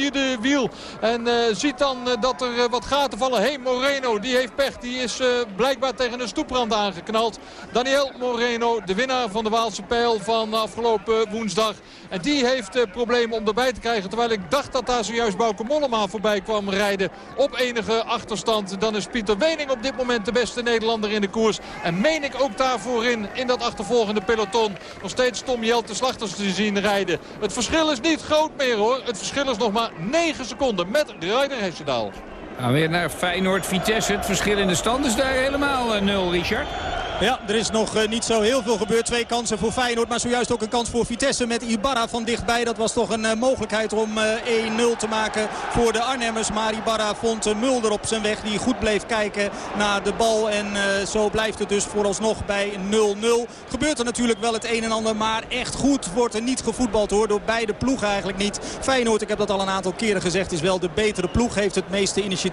vierde wiel. En uh, ziet dan uh, dat er uh, wat gaten vallen. Hey, Moreno, die heeft pech. Die is blijkbaar tegen een stoeprand aangeknald. Daniel Moreno, de winnaar van de Waalse Pijl van afgelopen woensdag. En die heeft problemen om erbij te krijgen. Terwijl ik dacht dat daar zojuist Bouke Mollema voorbij kwam rijden. Op enige achterstand. Dan is Pieter Wening op dit moment de beste Nederlander in de koers. En meen ik ook daarvoor in, in dat achtervolgende peloton. Nog steeds Tom Jelte Slachters te zien rijden. Het verschil is niet groot meer hoor. Het verschil is nog maar 9 seconden met Ryder Hesjedaal. Nou, weer naar Feyenoord-Vitesse. Het verschil in de stand is daar helemaal uh, nul, Richard. Ja, er is nog uh, niet zo heel veel gebeurd. Twee kansen voor Feyenoord, maar zojuist ook een kans voor Vitesse met Ibarra van dichtbij. Dat was toch een uh, mogelijkheid om 1-0 te maken voor de Arnhemmers. Maar Ibarra vond Mulder op zijn weg die goed bleef kijken naar de bal. En zo blijft het dus vooralsnog bij 0-0. Gebeurt er natuurlijk wel het een en ander, maar echt goed wordt er niet gevoetbald hoor. Door beide ploegen eigenlijk niet. Feyenoord, ik heb dat al een aantal keren gezegd, is wel de betere ploeg. Heeft het meeste initiatief,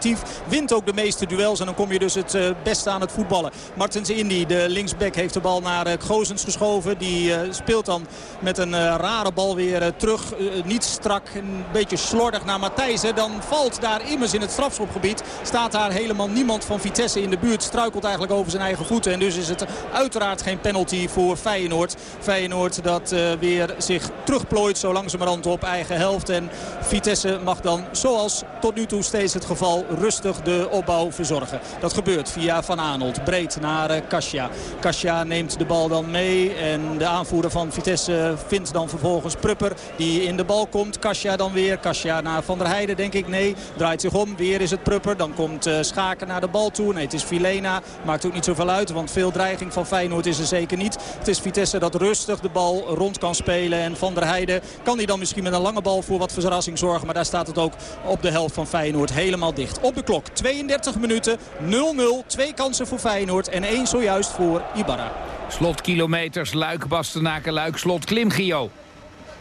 wint ook de meeste duels. En dan kom je dus het beste aan het voetballen. Martens Indy de linksback heeft de bal naar uh, Gozens geschoven. Die uh, speelt dan met een rare bal weer terug. niet strak, een beetje slordig naar Matthijsen. Dan valt daar immers in het strafschopgebied. Staat daar helemaal niemand van Vitesse in de buurt. Struikelt eigenlijk over zijn eigen voeten. En dus is het uiteraard geen penalty voor Feyenoord. Feyenoord dat weer zich terugplooit zo langzamerhand op eigen helft. En Vitesse mag dan, zoals tot nu toe steeds het geval, rustig de opbouw verzorgen. Dat gebeurt via Van Aanholt. Breed naar Kasia. Kasia neemt de bal dan mee. En de aanvoerder van Vitesse vindt dan vervolgens Prupper die in de bal komt. Kasia dan weer. Kasia naar Van der Heijden denk ik. Nee, draait zich om. Weer is het Prupper. Dan komt uh, Schaken naar de bal toe. Nee, het is Filena. Maakt ook niet zoveel uit. Want veel dreiging van Feyenoord is er zeker niet. Het is Vitesse dat rustig de bal rond kan spelen. En Van der Heijden kan hij dan misschien met een lange bal voor wat verrassing zorgen. Maar daar staat het ook op de helft van Feyenoord helemaal dicht. Op de klok 32 minuten 0-0. Twee kansen voor Feyenoord en één zojuist voor Ibarra. Slotkilometers, Luik, Bastenaken, Luik, Slot, Klim, Gio.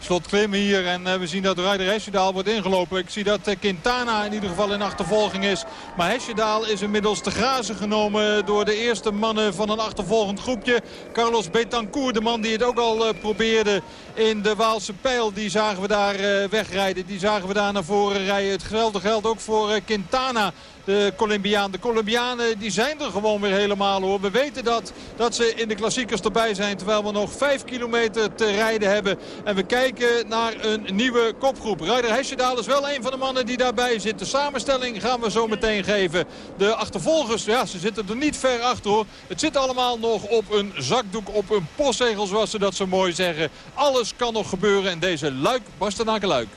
Slot klim hier en uh, we zien dat Ryder Hesjedaal wordt ingelopen. Ik zie dat uh, Quintana in ieder geval in achtervolging is. Maar Hesjedaal is inmiddels te grazen genomen door de eerste mannen van een achtervolgend groepje. Carlos Betancourt, de man die het ook al uh, probeerde in de Waalse pijl. Die zagen we daar wegrijden. Die zagen we daar naar voren rijden. Hetzelfde geldt ook voor Quintana de Colombiaan. De Colombianen die zijn er gewoon weer helemaal hoor. We weten dat, dat ze in de klassiekers erbij zijn. Terwijl we nog 5 kilometer te rijden hebben. En we kijken naar een nieuwe kopgroep. Ryder Hesjedaal is wel een van de mannen die daarbij zit. De samenstelling gaan we zo meteen geven. De achtervolgers, ja, ze zitten er niet ver achter hoor. Het zit allemaal nog op een zakdoek, op een postzegel zoals ze dat zo mooi zeggen. Alles kan nog gebeuren in deze Luik, Bastenaken Luik.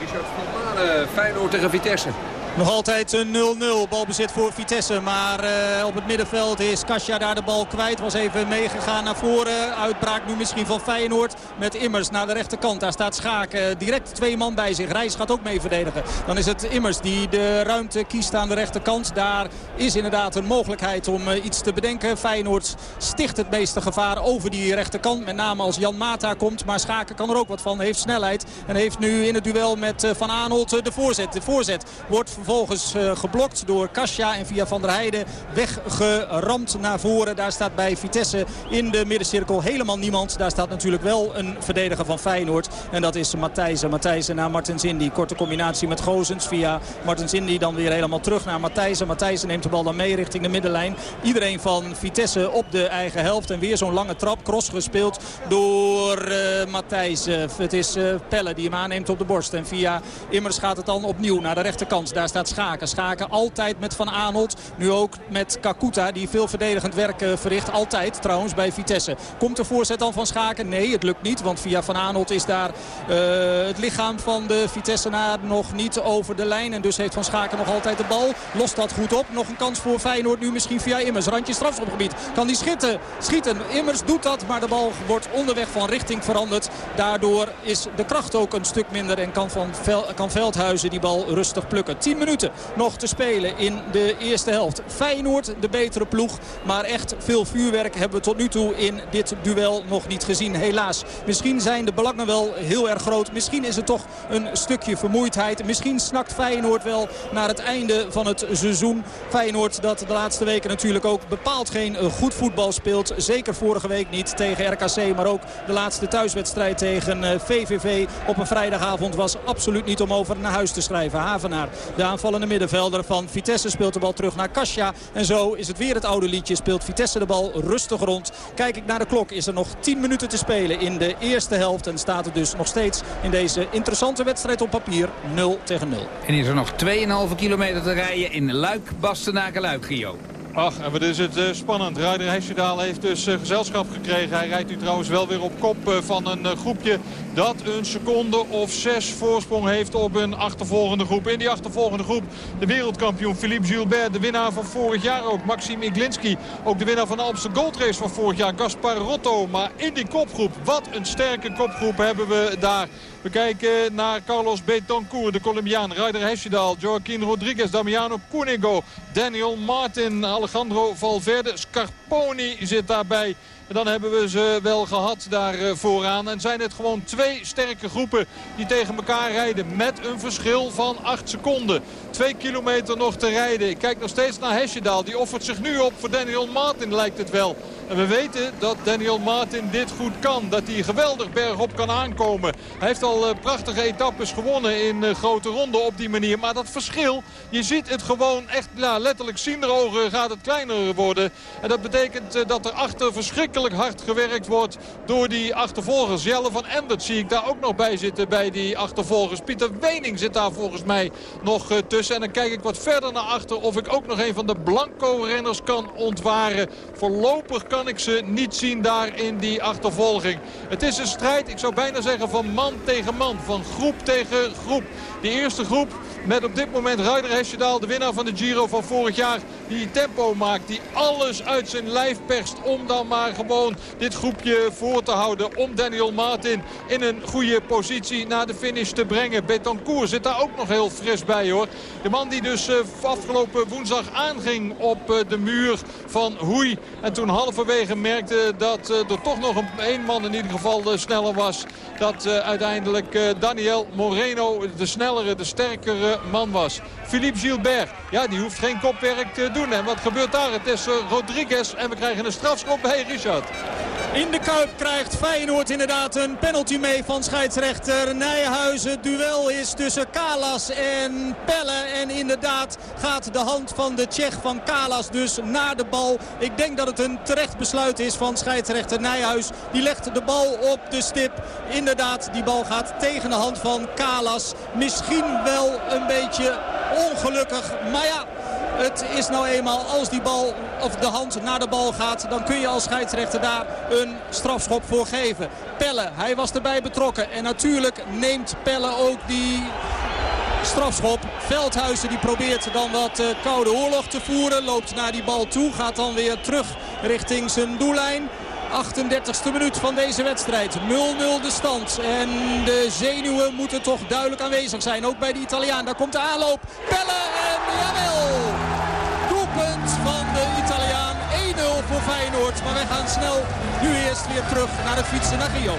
Richard van Manen, Feyenoord tegen Vitesse. Nog altijd een 0-0 balbezit voor Vitesse. Maar uh, op het middenveld is Kasia daar de bal kwijt. Was even meegegaan naar voren. Uitbraak nu misschien van Feyenoord. Met Immers naar de rechterkant. Daar staat Schaken. Direct twee man bij zich. Reis gaat ook mee verdedigen. Dan is het Immers die de ruimte kiest aan de rechterkant. Daar is inderdaad een mogelijkheid om uh, iets te bedenken. Feyenoord sticht het meeste gevaar over die rechterkant. Met name als Jan Mata komt. Maar Schaken kan er ook wat van. Heeft snelheid. En heeft nu in het duel met Van Aanholt de voorzet. De voorzet wordt vervolgens uh, geblokt door Kasia en via Van der Heijden weggeramd naar voren. Daar staat bij Vitesse in de middencirkel helemaal niemand. Daar staat natuurlijk wel een verdediger van Feyenoord. En dat is Matthijsen. Matthijsen naar Martens Indy. Korte combinatie met Gozens via Martens Indy. Dan weer helemaal terug naar Matthijsen. Matthijsen neemt de bal dan mee richting de middenlijn. Iedereen van Vitesse op de eigen helft. En weer zo'n lange trap. Cross gespeeld door uh, Matthijsen. Het is uh, Pelle die hem aanneemt op de borst. En via Immers gaat het dan opnieuw naar de rechterkant. Daar staat Schaken. Schaken altijd met Van Aanholt. Nu ook met Kakuta die veel verdedigend werk uh, verricht. Altijd trouwens bij Vitesse. Komt de voorzet dan van Schaken? Nee, het lukt niet. Want via Van Aanholt is daar uh, het lichaam van de Vitessenaar nog niet over de lijn. En dus heeft Van Schaken nog altijd de bal. Lost dat goed op. Nog een kans voor Feyenoord nu misschien via Immers. Randje strafschopgebied. Kan die schieten? schieten. Immers doet dat. Maar de bal wordt onderweg van richting veranderd. Daardoor is de kracht ook een stuk minder. En kan, van Vel kan Veldhuizen die bal rustig plukken. 10 minuten minuten nog te spelen in de eerste helft. Feyenoord de betere ploeg. Maar echt veel vuurwerk hebben we tot nu toe in dit duel nog niet gezien. Helaas. Misschien zijn de belangen wel heel erg groot. Misschien is het toch een stukje vermoeidheid. Misschien snakt Feyenoord wel naar het einde van het seizoen. Feyenoord dat de laatste weken natuurlijk ook bepaald geen goed voetbal speelt. Zeker vorige week niet tegen RKC. Maar ook de laatste thuiswedstrijd tegen VVV eh, op een vrijdagavond was absoluut niet om over naar huis te schrijven. Havenaar, aanvallende middenvelder van Vitesse speelt de bal terug naar Kasia. En zo is het weer het oude liedje. Speelt Vitesse de bal rustig rond. Kijk ik naar de klok is er nog 10 minuten te spelen in de eerste helft. En staat het dus nog steeds in deze interessante wedstrijd op papier 0 tegen 0. En is er nog 2,5 kilometer te rijden in Luik, Bastenaken, Luik, Gio. Ach, en wat is het uh, spannend. Rijder Hesjedaal heeft dus uh, gezelschap gekregen. Hij rijdt nu trouwens wel weer op kop uh, van een groepje dat een seconde of zes voorsprong heeft op een achtervolgende groep. In die achtervolgende groep de wereldkampioen Philippe Gilbert. De winnaar van vorig jaar ook, Maxim Iglinski. Ook de winnaar van de Amsterdam Gold Race van vorig jaar, Gaspar Rotto. Maar in die kopgroep, wat een sterke kopgroep hebben we daar. We kijken naar Carlos Betancourt, de Colombiaan. Ryder Hesjedal, Joaquin Rodriguez, Damiano Cunego, Daniel Martin, Alejandro Valverde, Scarponi zit daarbij. En dan hebben we ze wel gehad daar eh, vooraan. En zijn het gewoon twee sterke groepen die tegen elkaar rijden. Met een verschil van 8 seconden. Twee kilometer nog te rijden. Ik kijk nog steeds naar Hesjedaal. Die offert zich nu op voor Daniel Martin lijkt het wel. En we weten dat Daniel Martin dit goed kan. Dat hij geweldig bergop kan aankomen. Hij heeft al eh, prachtige etappes gewonnen in eh, grote ronden op die manier. Maar dat verschil, je ziet het gewoon echt ja, letterlijk ogen gaat het kleiner worden. En dat betekent dat er achter verschrikkelijk hard gewerkt wordt door die achtervolgers. Jelle van Endert zie ik daar ook nog bij zitten bij die achtervolgers. Pieter Wening zit daar volgens mij nog tussen. En dan kijk ik wat verder naar achter of ik ook nog een van de Blanco-renners kan ontwaren. Voorlopig kan ik ze niet zien daar in die achtervolging. Het is een strijd, ik zou bijna zeggen van man tegen man. Van groep tegen groep. Die eerste groep met op dit moment Ryder Hesjedaal, de winnaar van de Giro van vorig jaar. Die tempo maakt, die alles uit zijn lijf perst om dan maar gewoon dit groepje voor te houden. Om Daniel Martin in een goede positie naar de finish te brengen. Betancourt zit daar ook nog heel fris bij hoor. De man die dus uh, afgelopen woensdag aanging op uh, de muur van Hoei. En toen halverwege merkte dat uh, er toch nog een, man in ieder geval sneller was. Dat uiteindelijk Daniel Moreno de snellere, de sterkere man was. Philippe Gilbert, ja, die hoeft geen kopwerk te doen. En wat gebeurt daar? Het is uh, Rodriguez en we krijgen een strafschop bij Richard. In de Kuip krijgt Feyenoord inderdaad een penalty mee van scheidsrechter Nijhuizen. Het duel is tussen Kalas en Pelle. En inderdaad gaat de hand van de Tsjech van Kalas dus naar de bal. Ik denk dat het een terecht besluit is van scheidsrechter Nijhuis. Die legt de bal op de stip. Inderdaad, die bal gaat tegen de hand van Kalas. Misschien wel een beetje ongelukkig. Maar ja, het is nou eenmaal als die bal of de hand naar de bal gaat... dan kun je als scheidsrechter daar een strafschop voor geven. Pelle, hij was erbij betrokken. En natuurlijk neemt Pelle ook die strafschop. Veldhuizen die probeert dan wat uh, koude oorlog te voeren. Loopt naar die bal toe. Gaat dan weer terug richting zijn doellijn. 38e minuut van deze wedstrijd. 0-0 de stand. En de zenuwen moeten toch duidelijk aanwezig zijn. Ook bij de Italiaan. Daar komt de aanloop. Pelle en jawel. Doelpunt van de Italiaan. 1-0 voor Feyenoord. Maar wij gaan snel nu eerst weer terug naar het fietsen naar Rio.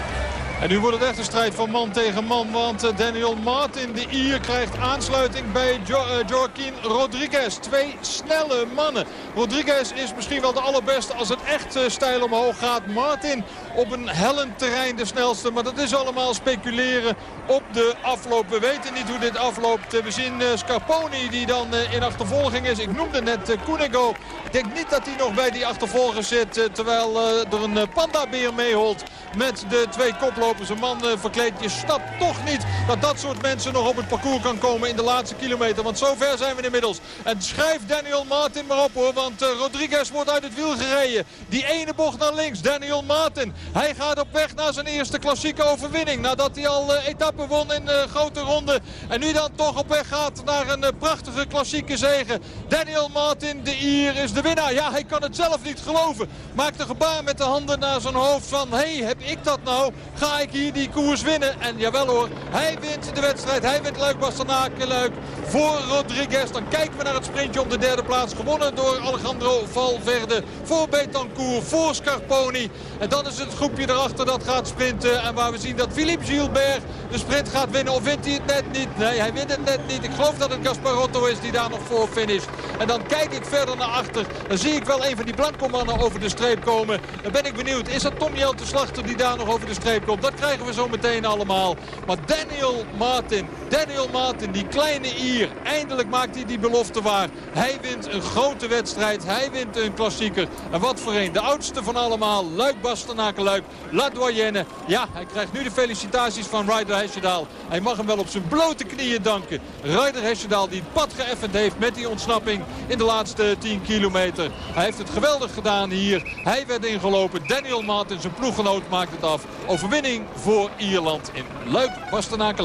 En nu wordt het echt een strijd van man tegen man. Want eh, Daniel Martin, de Ier, krijgt aansluiting bij uh, Joaquin Rodriguez. Twee snelle mannen. Rodriguez is misschien wel de allerbeste als het echt uh, stijl omhoog gaat. Martin op een hellend terrein de snelste. Maar dat is allemaal speculeren op de afloop. We weten niet hoe dit afloopt. We zien Scarponi die dan in achtervolging is. Ik noemde net Cunego. Ik denk niet dat hij nog bij die achtervolger zit. Terwijl er een pandabeer meeholt met de twee koplopers. Een man verkleed. Je snapt toch niet dat dat soort mensen nog op het parcours kan komen in de laatste kilometer. Want zover zijn we inmiddels. En schrijf Daniel Martin maar op hoor. Want Rodriguez wordt uit het wiel gereden. Die ene bocht naar links. Daniel Martin. Hij gaat op weg naar zijn eerste klassieke overwinning. Nadat hij al uh, etappe won in de grote ronde. En nu dan toch op weg gaat naar een prachtige klassieke zege. Daniel Martin, de Ier, is de winnaar. Ja, hij kan het zelf niet geloven. Maakt een gebaar met de handen naar zijn hoofd van... Hey, heb ik dat nou? Ga ik hier die koers winnen? En jawel hoor, hij wint de wedstrijd. Hij wint Luik Bastenaken Luik. voor Rodriguez. Dan kijken we naar het sprintje om de derde plaats. Gewonnen door Alejandro Valverde. Voor Betancourt, voor Scarponi. En dan is het groepje erachter dat gaat sprinten. En waar we zien dat Philippe Gilbert de sprint gaat winnen. Of wint hij het net niet? Nee, hij wint het net niet. Ik geloof dat het Gasparotto is die daar nog voor finish. En dan kijk ik verder naar achter. Dan zie ik wel een van die blanco mannen over de streep komen. Dan ben ik benieuwd. Is dat Tom Jelte Slachter die daar nog over de streep komt? Dat krijgen we zo meteen allemaal. Maar Daniel Martin, Daniel Martin, die kleine Ier. Eindelijk maakt hij die belofte waar. Hij wint een grote wedstrijd. Hij wint een klassieker. En wat voor een. De oudste van allemaal. Luik Bastenaken Luik. La Doyenne. Ja, hij krijgt nu de felicitaties van Ryder Hesjedaal. Hij mag hem wel op zijn blote knieën danken. Ryder Hesjedaal die het pad geëffend heeft met die ontsnapping in de laatste 10 kilometer. Hij heeft het geweldig gedaan hier. Hij werd ingelopen. Daniel Martin, zijn ploeggenoot, maakt het af. Overwinning voor Ierland in Luik, Bastenaken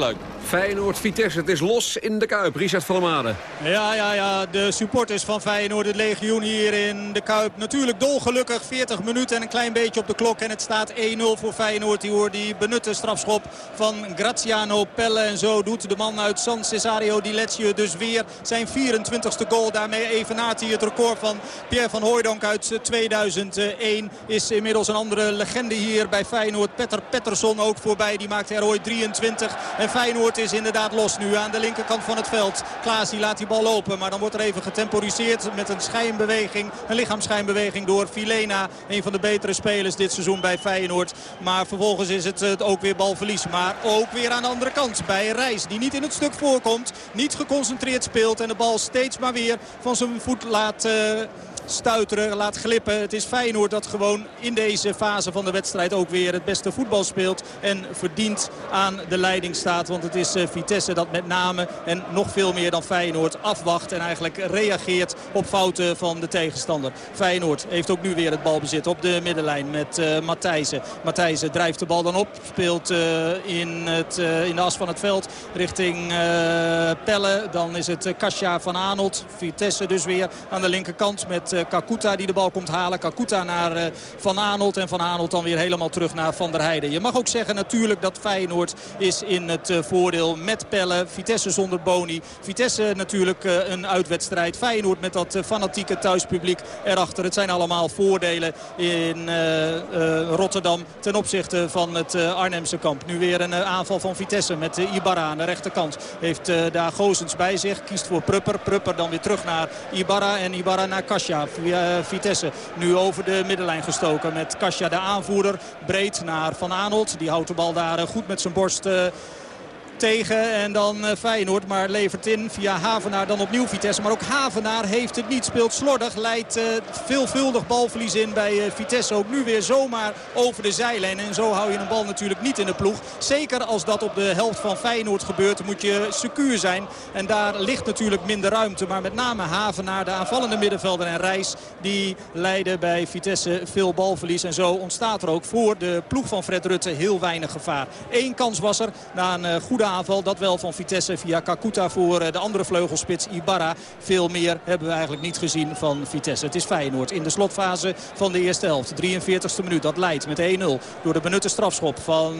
Luik. Feyenoord Vitesse, het is los in de Kuip. Richard van der Made. Ja, ja, ja. De supporters van Feyenoord, het legioen hier in de Kuip. Natuurlijk dolgelukkig. 40 minuten en een klein beetje op de klok. En het staat 1-0 voor Feyenoord. Die hoort die benutte strafschop van Graziano Pelle. En zo doet de man uit San Cesario Di Lecce dus weer zijn 24ste goal. Daarmee evenaart hij het record van Pierre van Hooijdonk uit 2001. Is inmiddels een andere legende hier bij Feyenoord. Petter Pettersson ook voorbij. Die maakt er ooit 23. En Feyenoord is inderdaad los nu aan de linkerkant van het veld. Klaas die laat die bal lopen. Maar dan wordt er even getemporiseerd met een schijnbeweging. Een lichaamsschijnbeweging door Filena. Een van de betere spelers dit seizoen bij Feyenoord. Maar vervolgens is het ook weer balverlies. Maar ook weer aan de andere kant bij Reis. Die niet in het stuk voorkomt. Niet geconcentreerd speelt. En de bal steeds maar weer van zijn voet laat... Uh, stuiteren, laat glippen. Het is Feyenoord dat gewoon in deze fase van de wedstrijd ook weer het beste voetbal speelt. En verdient aan de leiding staat. Want het is eh, Vitesse dat met name en nog veel meer dan Feyenoord afwacht. En eigenlijk reageert op fouten van de tegenstander. Feyenoord heeft ook nu weer het balbezit op de middenlijn met uh, Matthijsen. Matthijsen drijft de bal dan op. Speelt uh, in, het, in de as van het veld richting Pelle. Dan is het Kasia van Arnold. Vitesse dus weer aan de linkerkant met Kakuta die de bal komt halen. Kakuta naar uh, Van Aanholt en Van Aanholt dan weer helemaal terug naar Van der Heijden. Je mag ook zeggen natuurlijk dat Feyenoord is in het uh, voordeel met Pelle. Vitesse zonder Boni. Vitesse natuurlijk een uitwedstrijd. Feyenoord met dat fanatieke thuispubliek erachter. Het zijn allemaal voordelen in Rotterdam ten opzichte van het Arnhemse kamp. Nu weer een aanval van Vitesse met Ibarra aan de rechterkant. Heeft daar Gozens bij zich. Kiest voor Prupper. Prupper dan weer terug naar Ibarra en Ibarra naar Kasia via Vitesse. Nu over de middenlijn gestoken met Kasia de aanvoerder. Breed naar Van Aanholt. Die houdt de bal daar goed met zijn borst tegen. En dan uh, Feyenoord, maar levert in via Havenaar dan opnieuw Vitesse. Maar ook Havenaar heeft het niet, speelt slordig. Leidt uh, veelvuldig balverlies in bij uh, Vitesse. Ook nu weer zomaar over de zijlijn. En zo hou je een bal natuurlijk niet in de ploeg. Zeker als dat op de helft van Feyenoord gebeurt, moet je secuur zijn. En daar ligt natuurlijk minder ruimte. Maar met name Havenaar, de aanvallende middenvelder en Reis... die leiden bij Vitesse veel balverlies. En zo ontstaat er ook voor de ploeg van Fred Rutte heel weinig gevaar. Eén kans was er na een goede aanval. Dat wel van Vitesse via Kakuta voor eh, de andere vleugelspits Ibarra. Veel meer hebben we eigenlijk niet gezien van Vitesse. Het is Feyenoord in de slotfase van de eerste helft. 43ste minuut. Dat leidt met 1-0 door de benutte strafschop van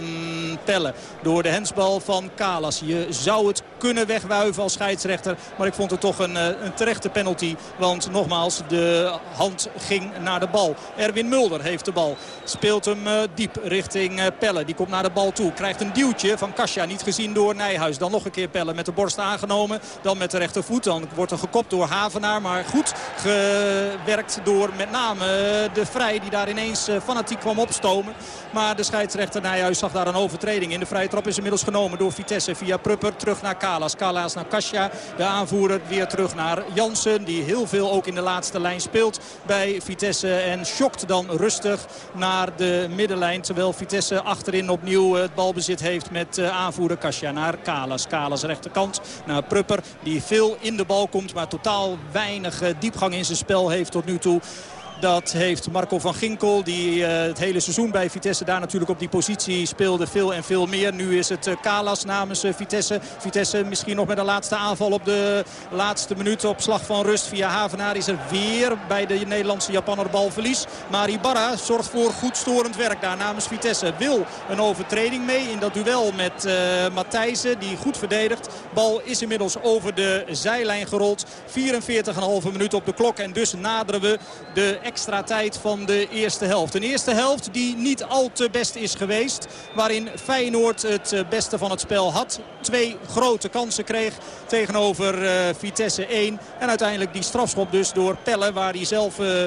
Pelle. Door de hensbal van Kalas. Je zou het kunnen wegwuiven als scheidsrechter. Maar ik vond het toch een, eh, een terechte penalty. Want nogmaals, de hand ging naar de bal. Erwin Mulder heeft de bal. Speelt hem eh, diep richting Pelle. Die komt naar de bal toe. Krijgt een duwtje van Kasia. Niet gezien door door Nijhuis. Dan nog een keer pellen met de borst aangenomen. Dan met de rechtervoet. Dan wordt er gekopt door Havenaar. Maar goed gewerkt door met name de Vrij. Die daar ineens eh, fanatiek kwam opstomen. Maar de scheidsrechter Nijhuis zag daar een overtreding in. De vrije trap is inmiddels genomen door Vitesse via Prupper. Terug naar Kalas. Kalas naar Kasia. De aanvoerder weer terug naar Jansen. Die heel veel ook in de laatste lijn speelt bij Vitesse. En schokt dan rustig naar de middenlijn. Terwijl Vitesse achterin opnieuw het balbezit heeft met eh, aanvoerder Kasia naar Kalas. Kalas rechterkant naar Prupper. Die veel in de bal komt, maar totaal weinig eh, diepgang in zijn spel heeft tot nu toe. Dat heeft Marco van Ginkel, die het hele seizoen bij Vitesse daar natuurlijk op die positie speelde. Veel en veel meer. Nu is het Kalas namens Vitesse. Vitesse misschien nog met een laatste aanval op de laatste minuut op slag van rust. Via Havenaar is er weer bij de Nederlandse Japanner balverlies. Maar Ibarra zorgt voor goed storend werk daar namens Vitesse. Wil een overtreding mee in dat duel met uh, Matthijsen die goed verdedigt. Bal is inmiddels over de zijlijn gerold. 44,5 minuut op de klok en dus naderen we de extra tijd van de eerste helft. Een eerste helft die niet al te best is geweest. Waarin Feyenoord het eh, beste van het spel had. Twee grote kansen kreeg tegenover uh, Vitesse 1. En uiteindelijk die strafschop dus door Pelle waar hij zelf... Uh,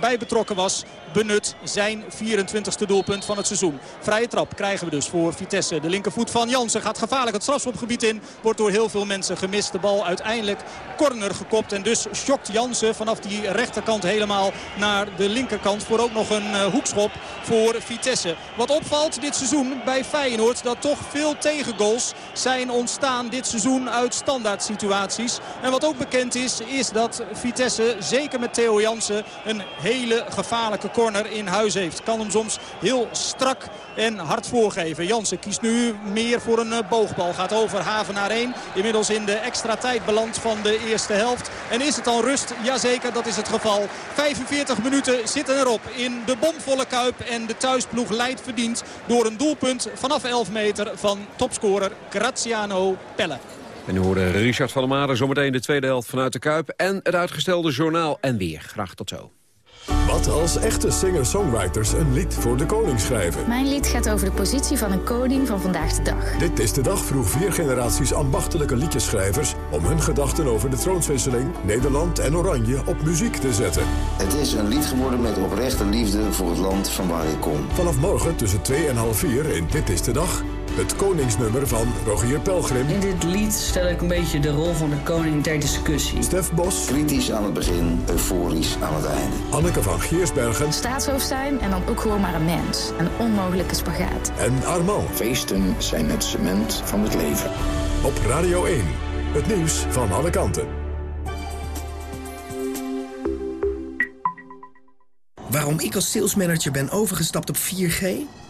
bij betrokken was benut. Zijn 24e doelpunt van het seizoen. Vrije trap krijgen we dus voor Vitesse. De linkervoet van Jansen gaat gevaarlijk het strafschopgebied in. Wordt door heel veel mensen gemist. De bal uiteindelijk corner gekopt. En dus schokt Jansen vanaf die rechterkant helemaal naar de linkerkant. Voor ook nog een uh, hoekschop voor Vitesse. Wat opvalt dit seizoen bij Feyenoord. Dat toch veel tegengoals zijn ontstaan dit seizoen uit standaard situaties. En wat ook bekend is, is dat Vitesse, zeker met Theo Jansen, een hele gevaarlijke corner in huis heeft. Kan hem soms heel strak en hard voorgeven. Jansen kiest nu meer voor een eh, boogbal. Gaat over Haven naar 1. Inmiddels in de extra tijd beland van de eerste helft. En is het dan rust? Jazeker, dat is het geval. 45 minuten zitten erop in de bomvolle Kuip. En de thuisploeg leidt verdiend door een doelpunt vanaf 11 meter van topscorer Graziano Pelle. En nu horen Richard van der Made zometeen de tweede helft vanuit de Kuip... en het uitgestelde journaal en weer. Graag tot zo. Wat als echte singer-songwriters een lied voor de koning schrijven? Mijn lied gaat over de positie van een koning van vandaag de dag. Dit is de dag vroeg vier generaties ambachtelijke liedjeschrijvers... om hun gedachten over de troonswisseling, Nederland en Oranje op muziek te zetten. Het is een lied geworden met oprechte liefde voor het land van waar ik kom. Vanaf morgen tussen 2 en half 4 in Dit is de Dag... Het koningsnummer van Rogier Pelgrim. In dit lied stel ik een beetje de rol van de koning ter discussie. Stef Bos. Kritisch aan het begin, euforisch aan het einde. Anneke van Giersbergen. Staatshoofd zijn en dan ook gewoon maar een mens. Een onmogelijke spagaat. En Armand. Feesten zijn het cement van het leven. Op Radio 1. Het nieuws van alle kanten. Waarom ik als salesmanager ben overgestapt op 4G?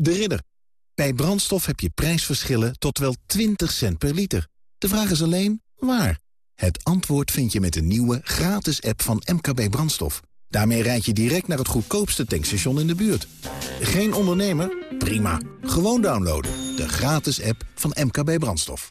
de ridder. Bij brandstof heb je prijsverschillen tot wel 20 cent per liter. De vraag is alleen, waar? Het antwoord vind je met de nieuwe gratis app van MKB Brandstof. Daarmee rijd je direct naar het goedkoopste tankstation in de buurt. Geen ondernemer? Prima. Gewoon downloaden. De gratis app van MKB Brandstof.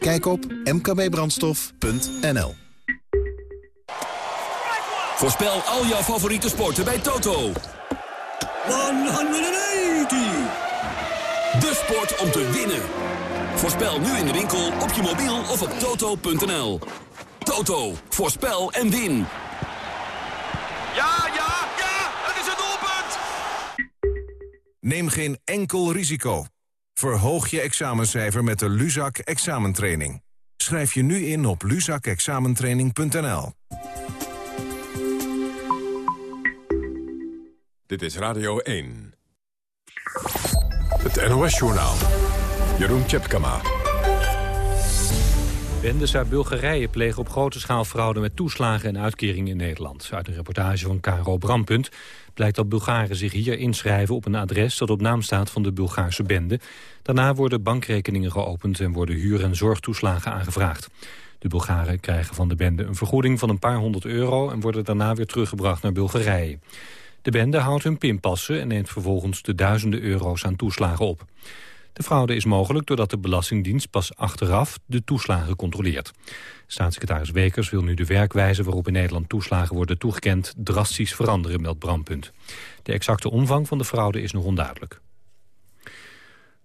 Kijk op mkbbrandstof.nl Voorspel al jouw favoriete sporten bij Toto. 180! De sport om te winnen. Voorspel nu in de winkel, op je mobiel of op toto.nl. Toto, voorspel en win. Ja, ja, ja, het is een doelpunt! Neem geen enkel risico. Verhoog je examencijfer met de Luzak examentraining. Schrijf je nu in op luzakexamentraining.nl. Dit is Radio 1. Het NOS-journaal. Jeroen Tjepkama. Bendes uit Bulgarije plegen op grote schaal fraude met toeslagen en uitkeringen in Nederland. Uit een reportage van Caro Brandpunt blijkt dat Bulgaren zich hier inschrijven op een adres dat op naam staat van de Bulgaarse bende. Daarna worden bankrekeningen geopend en worden huur- en zorgtoeslagen aangevraagd. De Bulgaren krijgen van de bende een vergoeding van een paar honderd euro en worden daarna weer teruggebracht naar Bulgarije. De bende houdt hun pinpassen en neemt vervolgens de duizenden euro's aan toeslagen op. De fraude is mogelijk doordat de Belastingdienst pas achteraf de toeslagen controleert. Staatssecretaris Wekers wil nu de werkwijze waarop in Nederland toeslagen worden toegekend drastisch veranderen, meldt Brandpunt. De exacte omvang van de fraude is nog onduidelijk.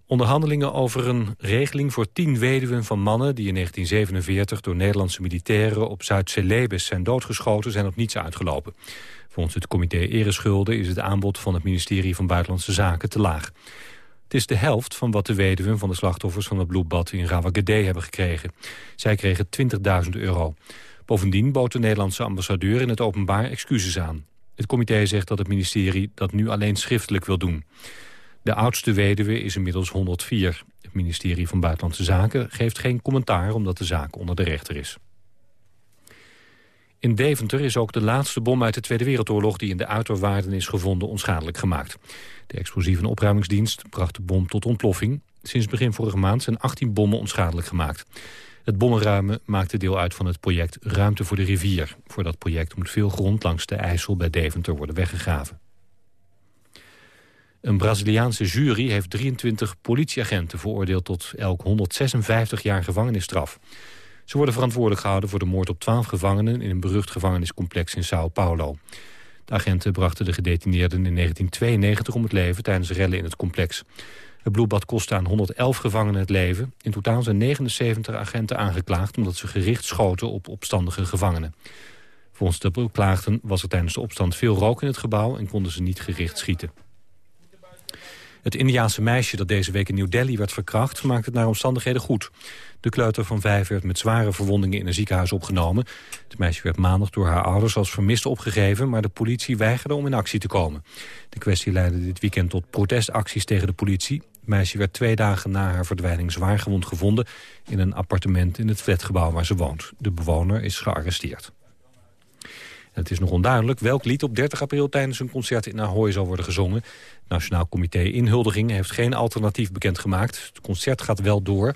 Onderhandelingen over een regeling voor tien weduwen van mannen... die in 1947 door Nederlandse militairen op Zuid-Celebes zijn doodgeschoten... zijn op niets uitgelopen. Volgens het comité Ereschulden is het aanbod van het ministerie van Buitenlandse Zaken te laag. Het is de helft van wat de weduwen van de slachtoffers van het bloedbad in Rawagede hebben gekregen. Zij kregen 20.000 euro. Bovendien bood de Nederlandse ambassadeur in het openbaar excuses aan. Het comité zegt dat het ministerie dat nu alleen schriftelijk wil doen. De oudste weduwe is inmiddels 104. Het ministerie van Buitenlandse Zaken geeft geen commentaar... omdat de zaak onder de rechter is. In Deventer is ook de laatste bom uit de Tweede Wereldoorlog... die in de uiterwaarden is gevonden onschadelijk gemaakt. De explosieve opruimingsdienst bracht de bom tot ontploffing. Sinds begin vorige maand zijn 18 bommen onschadelijk gemaakt. Het bommenruimen maakte deel uit van het project Ruimte voor de Rivier. Voor dat project moet veel grond langs de IJssel bij Deventer worden weggegraven. Een Braziliaanse jury heeft 23 politieagenten veroordeeld tot elk 156 jaar gevangenisstraf. Ze worden verantwoordelijk gehouden voor de moord op 12 gevangenen in een berucht gevangeniscomplex in Sao Paulo. De agenten brachten de gedetineerden in 1992 om het leven tijdens rellen in het complex. Het bloedbad kostte aan 111 gevangenen het leven. In totaal zijn 79 agenten aangeklaagd omdat ze gericht schoten op opstandige gevangenen. Volgens de beklaagden was er tijdens de opstand veel rook in het gebouw en konden ze niet gericht schieten. Het Indiaanse meisje dat deze week in New Delhi werd verkracht... maakt het naar omstandigheden goed. De kleuter van vijf werd met zware verwondingen in een ziekenhuis opgenomen. Het meisje werd maandag door haar ouders als vermist opgegeven... maar de politie weigerde om in actie te komen. De kwestie leidde dit weekend tot protestacties tegen de politie. Het meisje werd twee dagen na haar verdwijning zwaargewond gevonden... in een appartement in het flatgebouw waar ze woont. De bewoner is gearresteerd. Het is nog onduidelijk welk lied op 30 april tijdens een concert in Ahoy zal worden gezongen. Het Nationaal Comité Inhuldiging heeft geen alternatief bekendgemaakt. Het concert gaat wel door.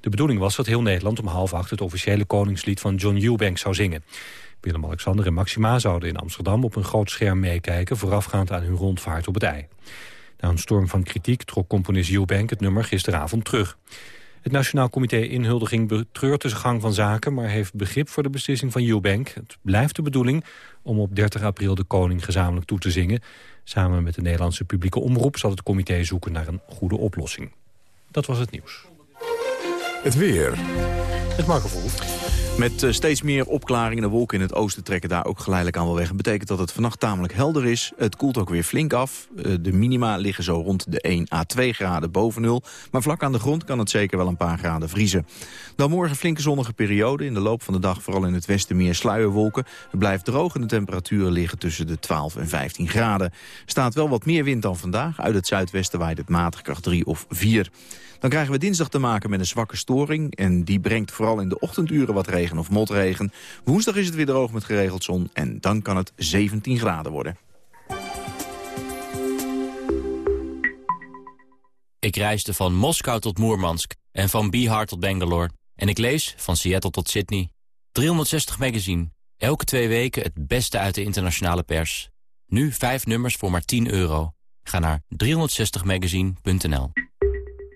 De bedoeling was dat heel Nederland om half acht het officiële koningslied van John Eubanks zou zingen. Willem-Alexander en Maxima zouden in Amsterdam op een groot scherm meekijken... voorafgaand aan hun rondvaart op het ei. Na een storm van kritiek trok componist Eubank het nummer gisteravond terug. Het Nationaal Comité Inhuldiging betreurt de gang van zaken... maar heeft begrip voor de beslissing van Eubank. Het blijft de bedoeling om op 30 april de koning gezamenlijk toe te zingen. Samen met de Nederlandse publieke omroep zal het comité zoeken naar een goede oplossing. Dat was het nieuws. Het weer. Het Marco Verhoef. Met eh, steeds meer opklaringen. De wolken in het oosten trekken daar ook geleidelijk aan wel weg. Dat betekent dat het vannacht tamelijk helder is. Het koelt ook weer flink af. Eh, de minima liggen zo rond de 1 à 2 graden boven nul. Maar vlak aan de grond kan het zeker wel een paar graden vriezen. Dan morgen flinke zonnige periode. In de loop van de dag vooral in het westen meer sluierwolken. Het blijft droog en de temperaturen liggen tussen de 12 en 15 graden. Staat wel wat meer wind dan vandaag. Uit het zuidwesten waait het matig kracht 3 of 4. Dan krijgen we dinsdag te maken met een zwakke storing. En die brengt vooral in de ochtenduren wat regen of motregen. Woensdag is het weer droog met geregeld zon. En dan kan het 17 graden worden. Ik reisde van Moskou tot Moermansk en van Bihar tot Bangalore. En ik lees van Seattle tot Sydney. 360 magazine. Elke twee weken het beste uit de internationale pers. Nu vijf nummers voor maar 10 euro. Ga naar 360magazine.nl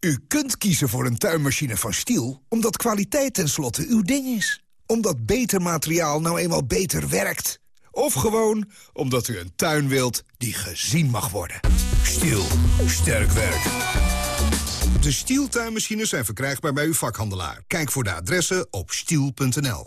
U kunt kiezen voor een tuinmachine van Stiel... omdat kwaliteit tenslotte uw ding is. Omdat beter materiaal nou eenmaal beter werkt. Of gewoon omdat u een tuin wilt die gezien mag worden. Stiel. Sterk werk. De Stiel tuinmachines zijn verkrijgbaar bij uw vakhandelaar. Kijk voor de adressen op stiel.nl.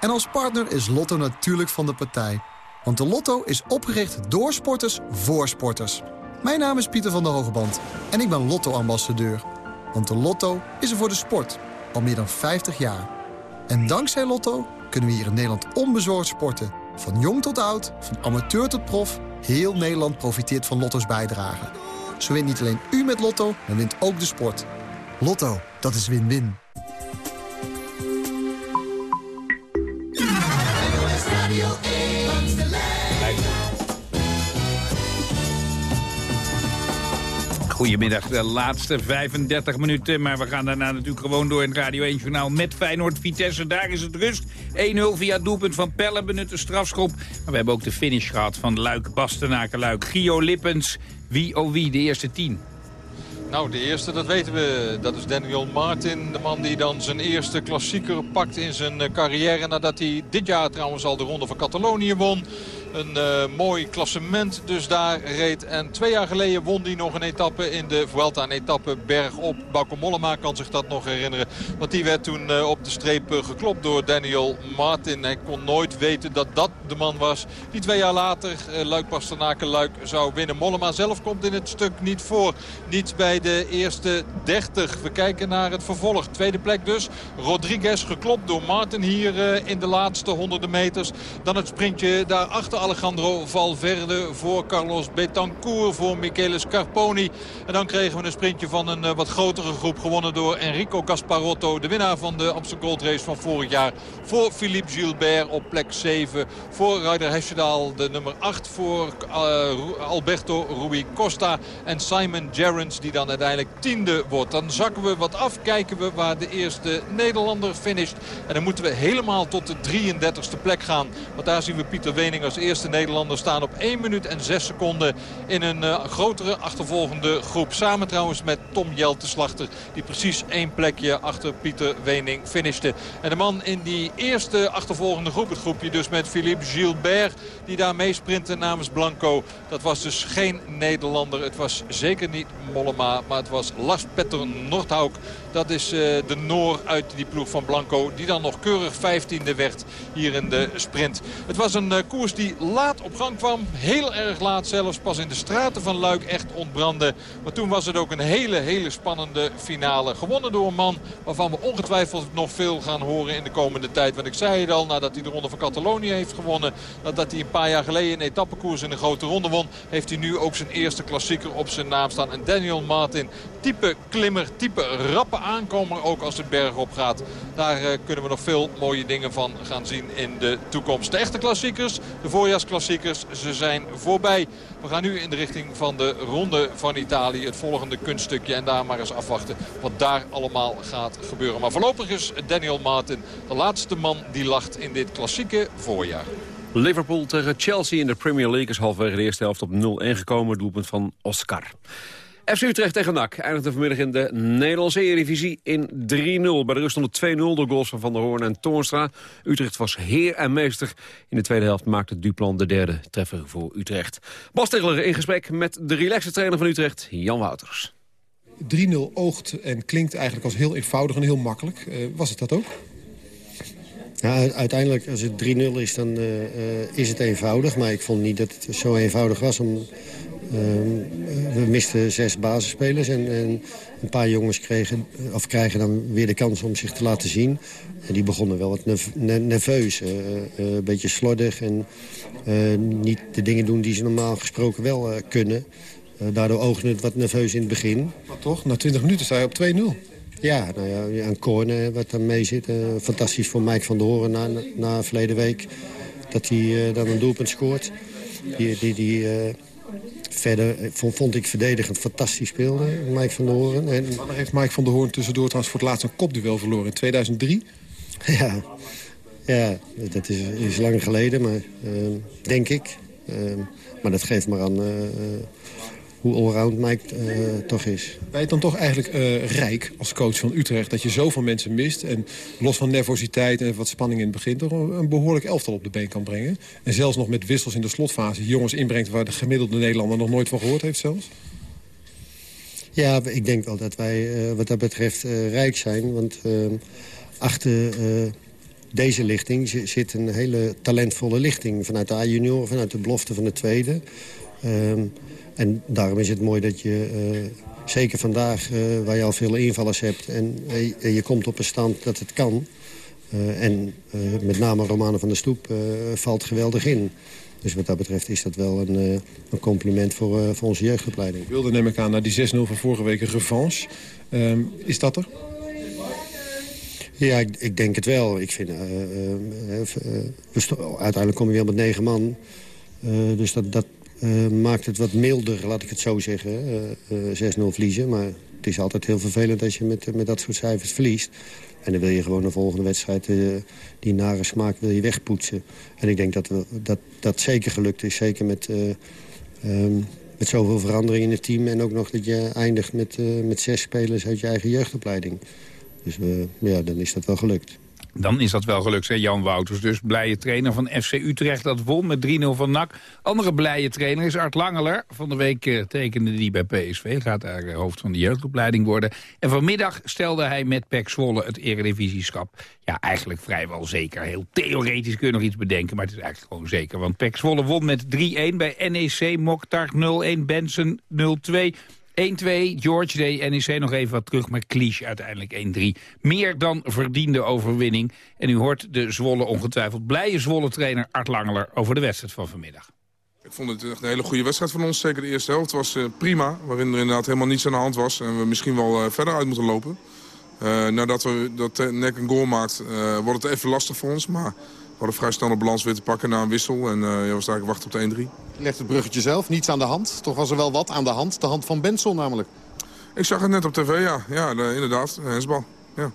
En als partner is Lotto natuurlijk van de partij. Want de Lotto is opgericht door sporters voor sporters. Mijn naam is Pieter van der Hogeband en ik ben Lotto-ambassadeur. Want de Lotto is er voor de sport, al meer dan 50 jaar. En dankzij Lotto kunnen we hier in Nederland onbezorgd sporten. Van jong tot oud, van amateur tot prof, heel Nederland profiteert van Lotto's bijdrage. Zo wint niet alleen u met Lotto, maar wint ook de sport. Lotto, dat is win-win. Goedemiddag, de laatste 35 minuten. Maar we gaan daarna natuurlijk gewoon door in het Radio 1 Journaal met Feyenoord Vitesse. Daar is het rust. 1-0 via doelpunt van Pelle, benutte strafschop. Maar we hebben ook de finish gehad van Luik, Bastenaken, Luik. Gio Lippens, wie oh wie, de eerste tien. Nou, de eerste, dat weten we. Dat is Daniel Martin. De man die dan zijn eerste klassieker pakt in zijn eh, carrière. Nadat hij dit jaar trouwens al de Ronde van Catalonië won. Een uh, mooi klassement dus daar reed. En twee jaar geleden won hij nog een etappe in de Vuelta. Een etappe bergop. Bauke Mollema kan zich dat nog herinneren. Want die werd toen uh, op de streep uh, geklopt door Daniel Martin. Hij kon nooit weten dat dat de man was die twee jaar later Luik Pasternaken Luik zou winnen. Mollema zelf komt in het stuk niet voor. Niet bij de eerste 30. We kijken naar het vervolg. Tweede plek dus. Rodriguez geklopt door Martin hier in de laatste honderden meters. Dan het sprintje daarachter Alejandro Valverde voor Carlos Betancourt, voor Michele Scarponi. En dan kregen we een sprintje van een uh, wat grotere groep gewonnen door Enrico Gasparotto. De winnaar van de Amsterdam Gold Race van vorig jaar. Voor Philippe Gilbert op plek 7. Voor Ryder Hesjedal de nummer 8. Voor uh, Alberto Rui Costa en Simon Gerrans die dan uiteindelijk tiende wordt. Dan zakken we wat af, kijken we waar de eerste Nederlander finisht. En dan moeten we helemaal tot de 33ste plek gaan. Want daar zien we Pieter Wening als eerste Nederlander staan op 1 minuut en 6 seconden in een uh, grotere achtervolgende groep. Samen trouwens met Tom Jelte Slachter die precies één plekje achter Pieter Wening finishte. En de man in die eerste achtervolgende groep, het groepje dus met Philippe Gilbert die daar meesprintte namens Blanco. Dat was dus geen Nederlander. Het was zeker niet Mollema, maar het was Lars Petter Nordhauk. Dat is uh, de Noor uit die ploeg van Blanco. Die dan nog keurig 15e werd hier in de sprint. Het was een uh, koers die laat op gang kwam. Heel erg laat zelfs. Pas in de straten van Luik echt ontbrandde. Maar toen was het ook een hele, hele spannende finale. Gewonnen door een man waarvan we ongetwijfeld nog veel gaan horen in de komende tijd. Want ik zei het al, nadat hij de Ronde van Catalonië heeft gewonnen. Nadat hij een paar jaar geleden een etappekoers in een grote ronde won. Heeft hij nu ook zijn eerste klassieker op zijn naam staan. En Daniel Martin, type klimmer, type rappe aankomer ook als het berg op gaat. Daar uh, kunnen we nog veel mooie dingen van gaan zien in de toekomst. De echte klassiekers, de voorjaarsklassiekers, ze zijn voorbij. We gaan nu in de richting van de ronde van Italië. Het volgende kunststukje en daar maar eens afwachten wat daar allemaal gaat gebeuren. Maar voorlopig is Daniel Martin de laatste man die lacht in dit klassieke voorjaar. Liverpool tegen Chelsea in de Premier League is halverwege de eerste helft op 0-1 gekomen. Doelpunt van Oscar. FC Utrecht tegen NAC eindigde vanmiddag in de Nederlandse Eredivisie in 3-0. Bij de rust stond 2-0 door goals van Van der Hoorn en Toornstra. Utrecht was heer en meester. In de tweede helft maakte Duplan de derde treffer voor Utrecht. Bas Tegeler in gesprek met de relaxte trainer van Utrecht, Jan Wouters. 3-0 oogt en klinkt eigenlijk als heel eenvoudig en heel makkelijk. Uh, was het dat ook? Ja, uiteindelijk, als het 3-0 is, dan uh, uh, is het eenvoudig. Maar ik vond niet dat het zo eenvoudig was om we misten zes basisspelers en, en, een paar jongens kregen, of krijgen dan weer de kans om zich te laten zien. En die begonnen wel wat nerveus, uh, uh, een beetje slordig en niet de dingen doen die ze normaal gesproken wel kunnen. daardoor oogde het wat nerveus in het begin. Maar toch, na 20 minuten sta je op 2-0. Ja, nou ja, een corner wat er mee zit. fantastisch voor Mike van der Horen na, na verleden week. Dat hij dan een doelpunt scoort. Die, die, die Verder vond, vond ik verdedigend fantastisch speelde, Mike van der Hoorn. En... Wanneer heeft Mike van der Hoorn tussendoor trouwens voor het laatst een kopduel verloren? In 2003? Ja, ja dat is, is lang geleden, maar, uh, denk ik. Uh, maar dat geeft maar aan uh, hoe allround Mike toch is. Ben je dan toch eigenlijk rijk als coach van Utrecht... dat je zoveel mensen mist en los van nervositeit en wat spanning in het begin... toch een behoorlijk elftal op de been kan brengen? En zelfs nog met wissels in de slotfase jongens inbrengt... waar de gemiddelde Nederlander nog nooit van gehoord heeft zelfs? Ja, ik denk wel dat wij wat dat betreft rijk zijn. Want achter deze lichting zit een hele talentvolle lichting. Vanuit de A-junior, vanuit de belofte van de tweede. En daarom is het mooi dat je, uh, zeker vandaag, uh, waar je al veel invallers hebt... en uh, je komt op een stand dat het kan... en met name Romane van der Stoep valt geweldig in. Dus wat dat betreft is dat wel een, een compliment voor, voor onze jeugdopleiding. Ik wilde neem ik aan naar die 6-0 van vorige week een revanche. Ehm, is dat er? Ja, ik, ik, denk het wel. Ik vind, uiteindelijk kom je weer met negen man. dus dat, dat maakt het wat milder, laat ik het zo zeggen. 6-0 verliezen, maar het is altijd heel vervelend als je met, met dat soort cijfers verliest. En dan wil je gewoon de volgende wedstrijd die nare smaak wil je wegpoetsen. En ik denk dat we, dat, dat zeker gelukt is. Zeker met, um, met zoveel verandering in het team. En ook nog dat je eindigt met, met zes spelers uit je eigen jeugdopleiding. Dus uh, ja, dan is dat wel gelukt. Dan is dat wel gelukt, zei Jan Wouters. Dus blije trainer van FC Utrecht dat won met 3-0 van NAC. Andere blije trainer is Art Langeler. Van de week uh, tekende die bij PSV. Gaat daar uh, hoofd van de jeugdopleiding worden. En vanmiddag stelde hij met Pek Zwolle het eredivisieskap. Ja, eigenlijk vrijwel zeker. Heel theoretisch kun je nog iets bedenken, maar het is eigenlijk gewoon zeker. Want Pek Zwolle won met 3-1 bij NEC, Mokhtar 0-1, Benson 0-2... 1-2, George Day, NEC nog even wat terug, maar Cliche uiteindelijk 1-3. Meer dan verdiende overwinning. En u hoort de Zwolle ongetwijfeld blije Zwolle-trainer Art Langeler over de wedstrijd van vanmiddag. Ik vond het een hele goede wedstrijd van ons. Zeker de eerste helft was uh, prima. Waarin er inderdaad helemaal niets aan de hand was. En we misschien wel uh, verder uit moeten lopen. Uh, nadat we dat nek een goal maakt, wordt het even lastig voor ons. Maar hadden vrij snel een balans weer te pakken na een wissel. En uh, je was eigenlijk wachten op de 1-3. Je legt het bruggetje zelf, niets aan de hand. Toch was er wel wat aan de hand. De hand van Bensel namelijk. Ik zag het net op tv, ja. Ja, de, inderdaad. Hensbal. Ja.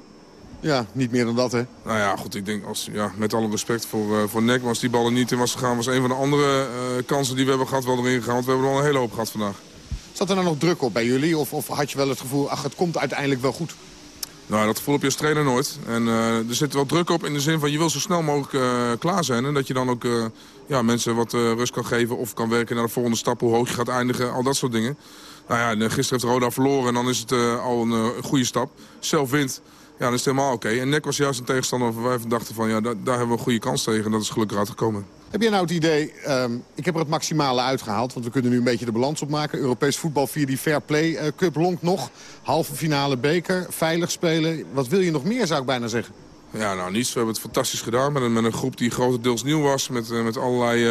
Ja, niet meer dan dat, hè? Nou ja, goed. Ik denk, als, ja, met alle respect voor, uh, voor Nek, was die bal er niet in was gegaan... was een van de andere uh, kansen die we hebben gehad wel erin gegaan. Want we hebben er al een hele hoop gehad vandaag. Zat er nou nog druk op bij jullie? Of, of had je wel het gevoel, ach, het komt uiteindelijk wel goed? Nou, dat gevoel heb je als trainer nooit. En uh, er zit wel druk op in de zin van je wil zo snel mogelijk uh, klaar zijn. En dat je dan ook uh, ja, mensen wat rust kan geven of kan werken naar de volgende stap. Hoe hoog je gaat eindigen, al dat soort dingen. Nou ja, gisteren heeft Roda verloren en dan is het al een goede stap. Zelf wint, ja, dan is het helemaal oké. En Nek was juist een tegenstander waar wij dachten van ja, daar, daar hebben we een goede kans tegen. En dat is gelukkig uitgekomen. Heb jij nou het idee, um, ik heb er het maximale uitgehaald... want we kunnen nu een beetje de balans opmaken. Europees voetbal via die Fair Play uh, Cup longt nog. Halve finale beker, veilig spelen. Wat wil je nog meer, zou ik bijna zeggen? Ja, nou niets. We hebben het fantastisch gedaan met een, met een groep die grotendeels nieuw was. Met, uh, met allerlei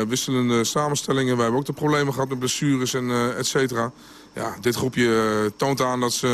uh, wisselende samenstellingen. We hebben ook de problemen gehad met blessures en et cetera. Ja, dit groepje toont aan dat ze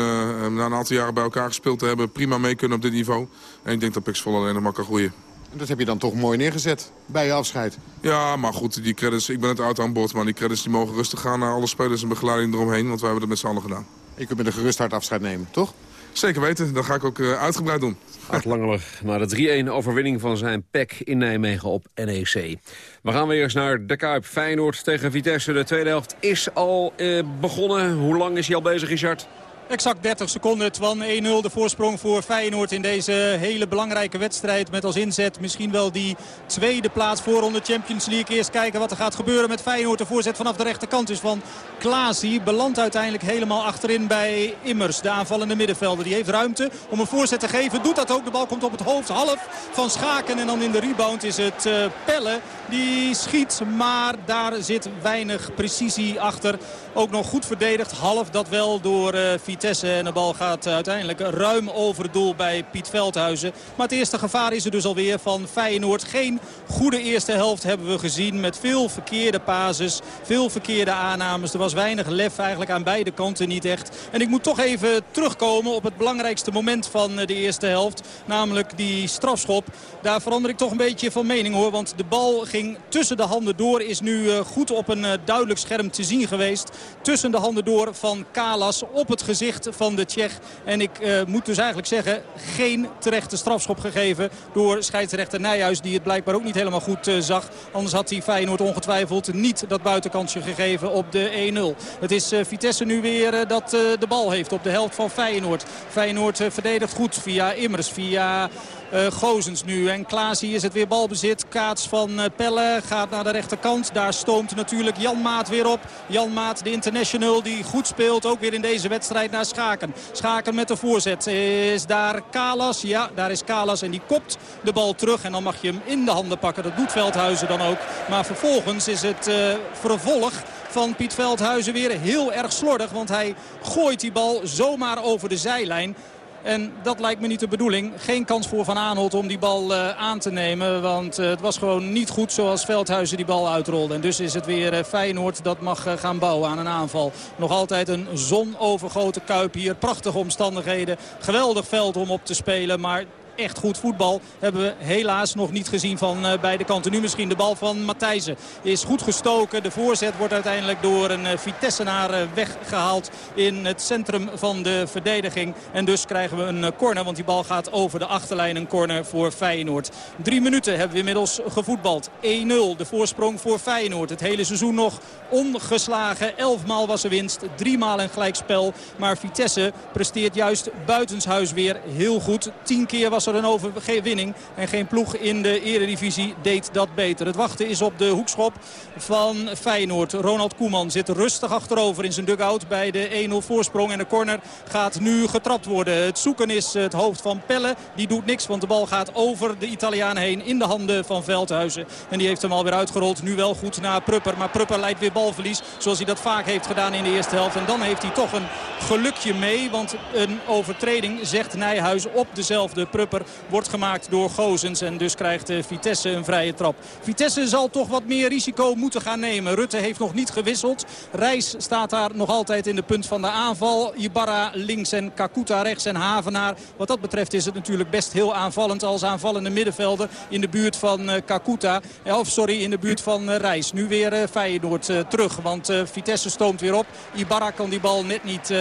na een aantal jaren bij elkaar gespeeld hebben... prima mee kunnen op dit niveau. En ik denk dat Pixel alleen nog maar kan groeien. En dat heb je dan toch mooi neergezet bij je afscheid. Ja, maar goed, die credits, ik ben het uit aan boord. Maar die credits die mogen rustig gaan naar alle spelers en begeleiding eromheen. Want wij hebben het met z'n allen gedaan. Je kunt met een gerust hart afscheid nemen, toch? Zeker weten, dat ga ik ook uh, uitgebreid doen. Art Langeler naar de 3-1 overwinning van zijn PEC in Nijmegen op NEC. We gaan weer eens naar de Kuip. Feyenoord tegen Vitesse. De tweede helft is al uh, begonnen. Hoe lang is hij al bezig, Richard? Exact 30 seconden, Twan. 1-0 de voorsprong voor Feyenoord in deze hele belangrijke wedstrijd. Met als inzet misschien wel die tweede plaats voor de Champions League. Eerst kijken wat er gaat gebeuren met Feyenoord. De voorzet vanaf de rechterkant is van Klaasie. Belandt uiteindelijk helemaal achterin bij Immers. De aanvallende middenvelder. Die heeft ruimte om een voorzet te geven. Doet dat ook. De bal komt op het hoofd half van Schaken. En dan in de rebound is het uh, Pelle. Die schiet, maar daar zit weinig precisie achter. Ook nog goed verdedigd. Half dat wel door uh, Vitesse. En de bal gaat uiteindelijk ruim over het doel bij Piet Veldhuizen. Maar het eerste gevaar is er dus alweer van Feyenoord. Geen goede eerste helft hebben we gezien. Met veel verkeerde pases. Veel verkeerde aannames. Er was weinig lef eigenlijk aan beide kanten niet echt. En ik moet toch even terugkomen op het belangrijkste moment van de eerste helft. Namelijk die strafschop. Daar verander ik toch een beetje van mening hoor. Want de bal ging tussen de handen door. Is nu goed op een duidelijk scherm te zien geweest. Tussen de handen door van Kalas op het gezicht van de Tsjech. En ik uh, moet dus eigenlijk zeggen, geen terechte strafschop gegeven door scheidsrechter Nijhuis. Die het blijkbaar ook niet helemaal goed zag. Anders had hij Feyenoord ongetwijfeld niet dat buitenkansje gegeven op de 1-0. Het is Vitesse nu weer dat de bal heeft op de helft van Feyenoord. Feyenoord verdedigt goed via Immers, via uh, Gozens nu. En Klaasie is het weer balbezit. Kaats van uh, Pelle gaat naar de rechterkant. Daar stoomt natuurlijk Jan Maat weer op. Jan Maat, de international, die goed speelt. Ook weer in deze wedstrijd naar Schaken. Schaken met de voorzet. Is daar Kalas? Ja, daar is Kalas. En die kopt de bal terug. En dan mag je hem in de handen pakken. Dat doet Veldhuizen dan ook. Maar vervolgens is het uh, vervolg van Piet Veldhuizen weer heel erg slordig. Want hij gooit die bal zomaar over de zijlijn. En dat lijkt me niet de bedoeling. Geen kans voor Van Aanholt om die bal uh, aan te nemen. Want uh, het was gewoon niet goed zoals Veldhuizen die bal uitrolde. En dus is het weer uh, Feyenoord dat mag gaan bouwen aan een aanval. Nog altijd een zonovergoten Kuip hier. Prachtige omstandigheden. Geweldig veld om op te spelen. Maar echt goed voetbal hebben we helaas nog niet gezien van uh, beide kanten. Nu misschien de bal van Matthijsen is goed gestoken. De voorzet wordt uiteindelijk door een uh, Vitessenaar uh, weggehaald in het centrum van de verdediging. En dus krijgen we een corner, want die bal gaat over de achterlijn. Een corner voor Feyenoord. Drie minuten hebben we inmiddels gevoetbald. 1-0, de voorsprong voor Feyenoord. Het hele seizoen nog ongeslagen. Elfmaal was er winst, driemaal een gelijkspel. Maar Vitesse presteert juist buitenshuis weer heel goed. Tien keer was er een overwinning. En geen ploeg in de eredivisie deed dat beter. Het wachten is op de hoekschop van Feyenoord. Ronald Koeman zit rustig achterover in zijn dugout bij de 1-0 voorsprong. En de corner gaat nu getrapt worden. Het zoeken is het hoofd van Pelle. Die doet niks, want de bal gaat over de Italiaan heen in de handen van Veldhuizen. En die heeft hem alweer uitgerold. Nu wel goed naar Prupper. Maar Prupper leidt weer balverlies zoals hij dat vaak heeft gedaan in de eerste helft. En dan heeft hij toch een gelukje mee. Want een overtreding, zegt Nijhuis, op dezelfde Prupper wordt gemaakt door Gozens. En dus krijgt eh, Vitesse een vrije trap. Vitesse zal toch wat meer risico moeten gaan nemen. Rutte heeft nog niet gewisseld. Reis staat daar nog altijd in de punt van de aanval. Ibarra links en Kakuta rechts en Havenaar. Wat dat betreft is het natuurlijk best heel aanvallend als aanvallende middenvelder in de buurt van uh, Kakuta. Of sorry, in de buurt van Reis. Nu weer Feyenoord terug, want Vitesse stoomt weer op. Ibarra kan die bal net niet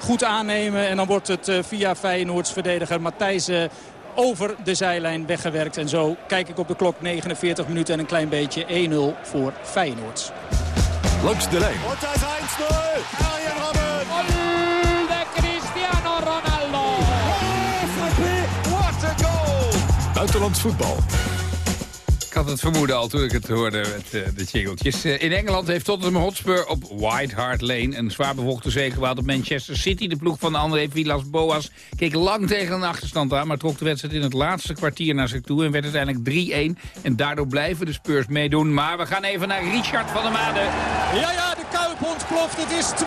goed aannemen. En dan wordt het via Feyenoords verdediger Matthijs over de zijlijn weggewerkt. En zo kijk ik op de klok 49 minuten en een klein beetje 1-0 voor Feyenoord. Langs de lijn. Und da ist 1-0. Arjen Robben. de Cristiano Ronaldo. What a goal. Buitenlands voetbal. Ik had het vermoeden al toen ik het hoorde met uh, de jingeltjes. Uh, in Engeland heeft Tottenham Hotspur op White Hart Lane... een zwaar bevochten zege gehad op Manchester City. De ploeg van André Villas-Boas keek lang tegen een achterstand aan... maar trok de wedstrijd in het laatste kwartier naar zich toe... en werd uiteindelijk 3-1. En daardoor blijven de Spurs meedoen. Maar we gaan even naar Richard van der Made. Ja, ja, de Kuip ontploft. Het is 2-0.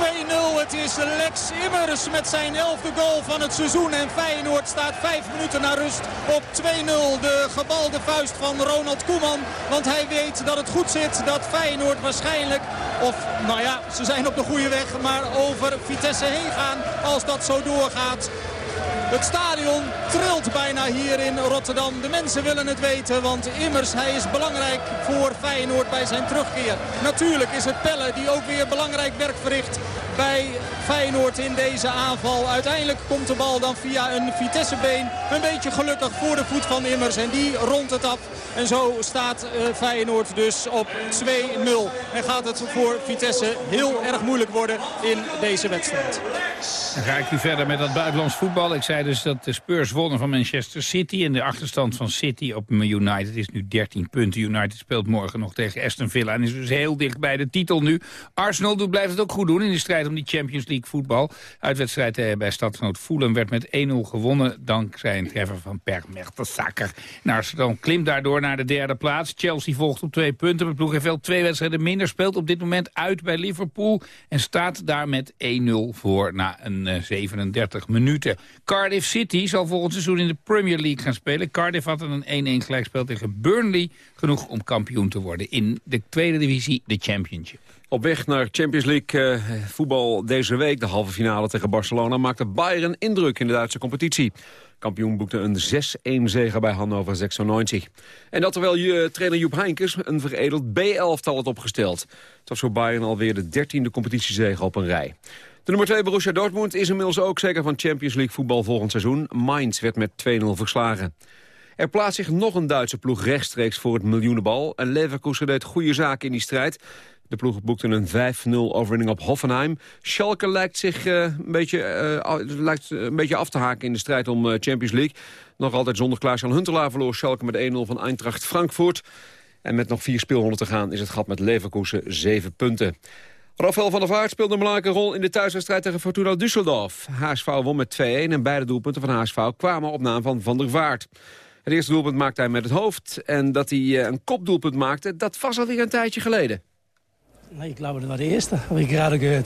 Het is Lex Immers met zijn elfde goal van het seizoen. En Feyenoord staat vijf minuten naar rust op 2-0. De gebalde vuist van Ronald Koeman. Want hij weet dat het goed zit. Dat Feyenoord waarschijnlijk, of nou ja, ze zijn op de goede weg. Maar over Vitesse heen gaan als dat zo doorgaat. Het stadion trilt bijna hier in Rotterdam. De mensen willen het weten, want immers hij is belangrijk voor Feyenoord bij zijn terugkeer. Natuurlijk is het Pelle die ook weer belangrijk werk verricht bij Feyenoord in deze aanval. Uiteindelijk komt de bal dan via een Vitessebeen een beetje gelukkig voor de voet van Immers. En die rondt het af. En zo staat uh, Feyenoord dus op 2-0. En gaat het voor Vitesse heel erg moeilijk worden in deze wedstrijd. Dan ga ik nu verder met dat buitenlands voetbal. Ik zei dus dat de Spurs wonnen van Manchester City. En de achterstand van City op United is nu 13 punten. United speelt morgen nog tegen Aston Villa. En is dus heel dicht bij de titel nu. Arsenal doet, blijft het ook goed doen in de strijd om die Champions League voetbal. Uitwedstrijd eh, bij stadgenoot Fulham werd met 1-0 gewonnen. Dankzij een treffer van Per Mertesacker. En Arsenal klimt daardoor naar de derde plaats. Chelsea volgt op twee punten. De ploeg heeft wel twee wedstrijden minder. Speelt op dit moment uit bij Liverpool. En staat daar met 1-0 voor een uh, 37 minuten. Cardiff City zal volgend seizoen in de Premier League gaan spelen. Cardiff had een 1-1 gelijkspel tegen Burnley. Genoeg om kampioen te worden in de tweede divisie, de Championship. Op weg naar Champions League uh, voetbal deze week, de halve finale tegen Barcelona... maakte Bayern indruk in de Duitse competitie. Kampioen boekte een 6-1 zege bij Hannover 96. En dat terwijl je, trainer Joep Heinkes een veredeld B-elftal had opgesteld. Het was voor Bayern alweer de dertiende competitiezege op een rij. De nummer 2 Borussia Dortmund is inmiddels ook zeker van Champions League voetbal volgend seizoen. Mainz werd met 2-0 verslagen. Er plaatst zich nog een Duitse ploeg rechtstreeks voor het miljoenenbal. En Leverkusen deed goede zaken in die strijd. De ploeg boekte een 5-0 overwinning op Hoffenheim. Schalke lijkt zich uh, een, beetje, uh, lijkt een beetje af te haken in de strijd om Champions League. Nog altijd zonder Klaas-Jan Huntelaar verloor Schalke met 1-0 van Eintracht Frankfurt. En met nog vier speelronden te gaan is het gat met Leverkusen 7 punten. Rafael van der Vaart speelde een belangrijke rol in de thuiswedstrijd tegen Fortuna Düsseldorf. HSV won met 2-1 en beide doelpunten van HSV kwamen op naam van Van der Vaart. Het eerste doelpunt maakte hij met het hoofd. En dat hij een kopdoelpunt maakte, dat was alweer een tijdje geleden. Nee, ik glaube, dat was de eerste, heb ik gerade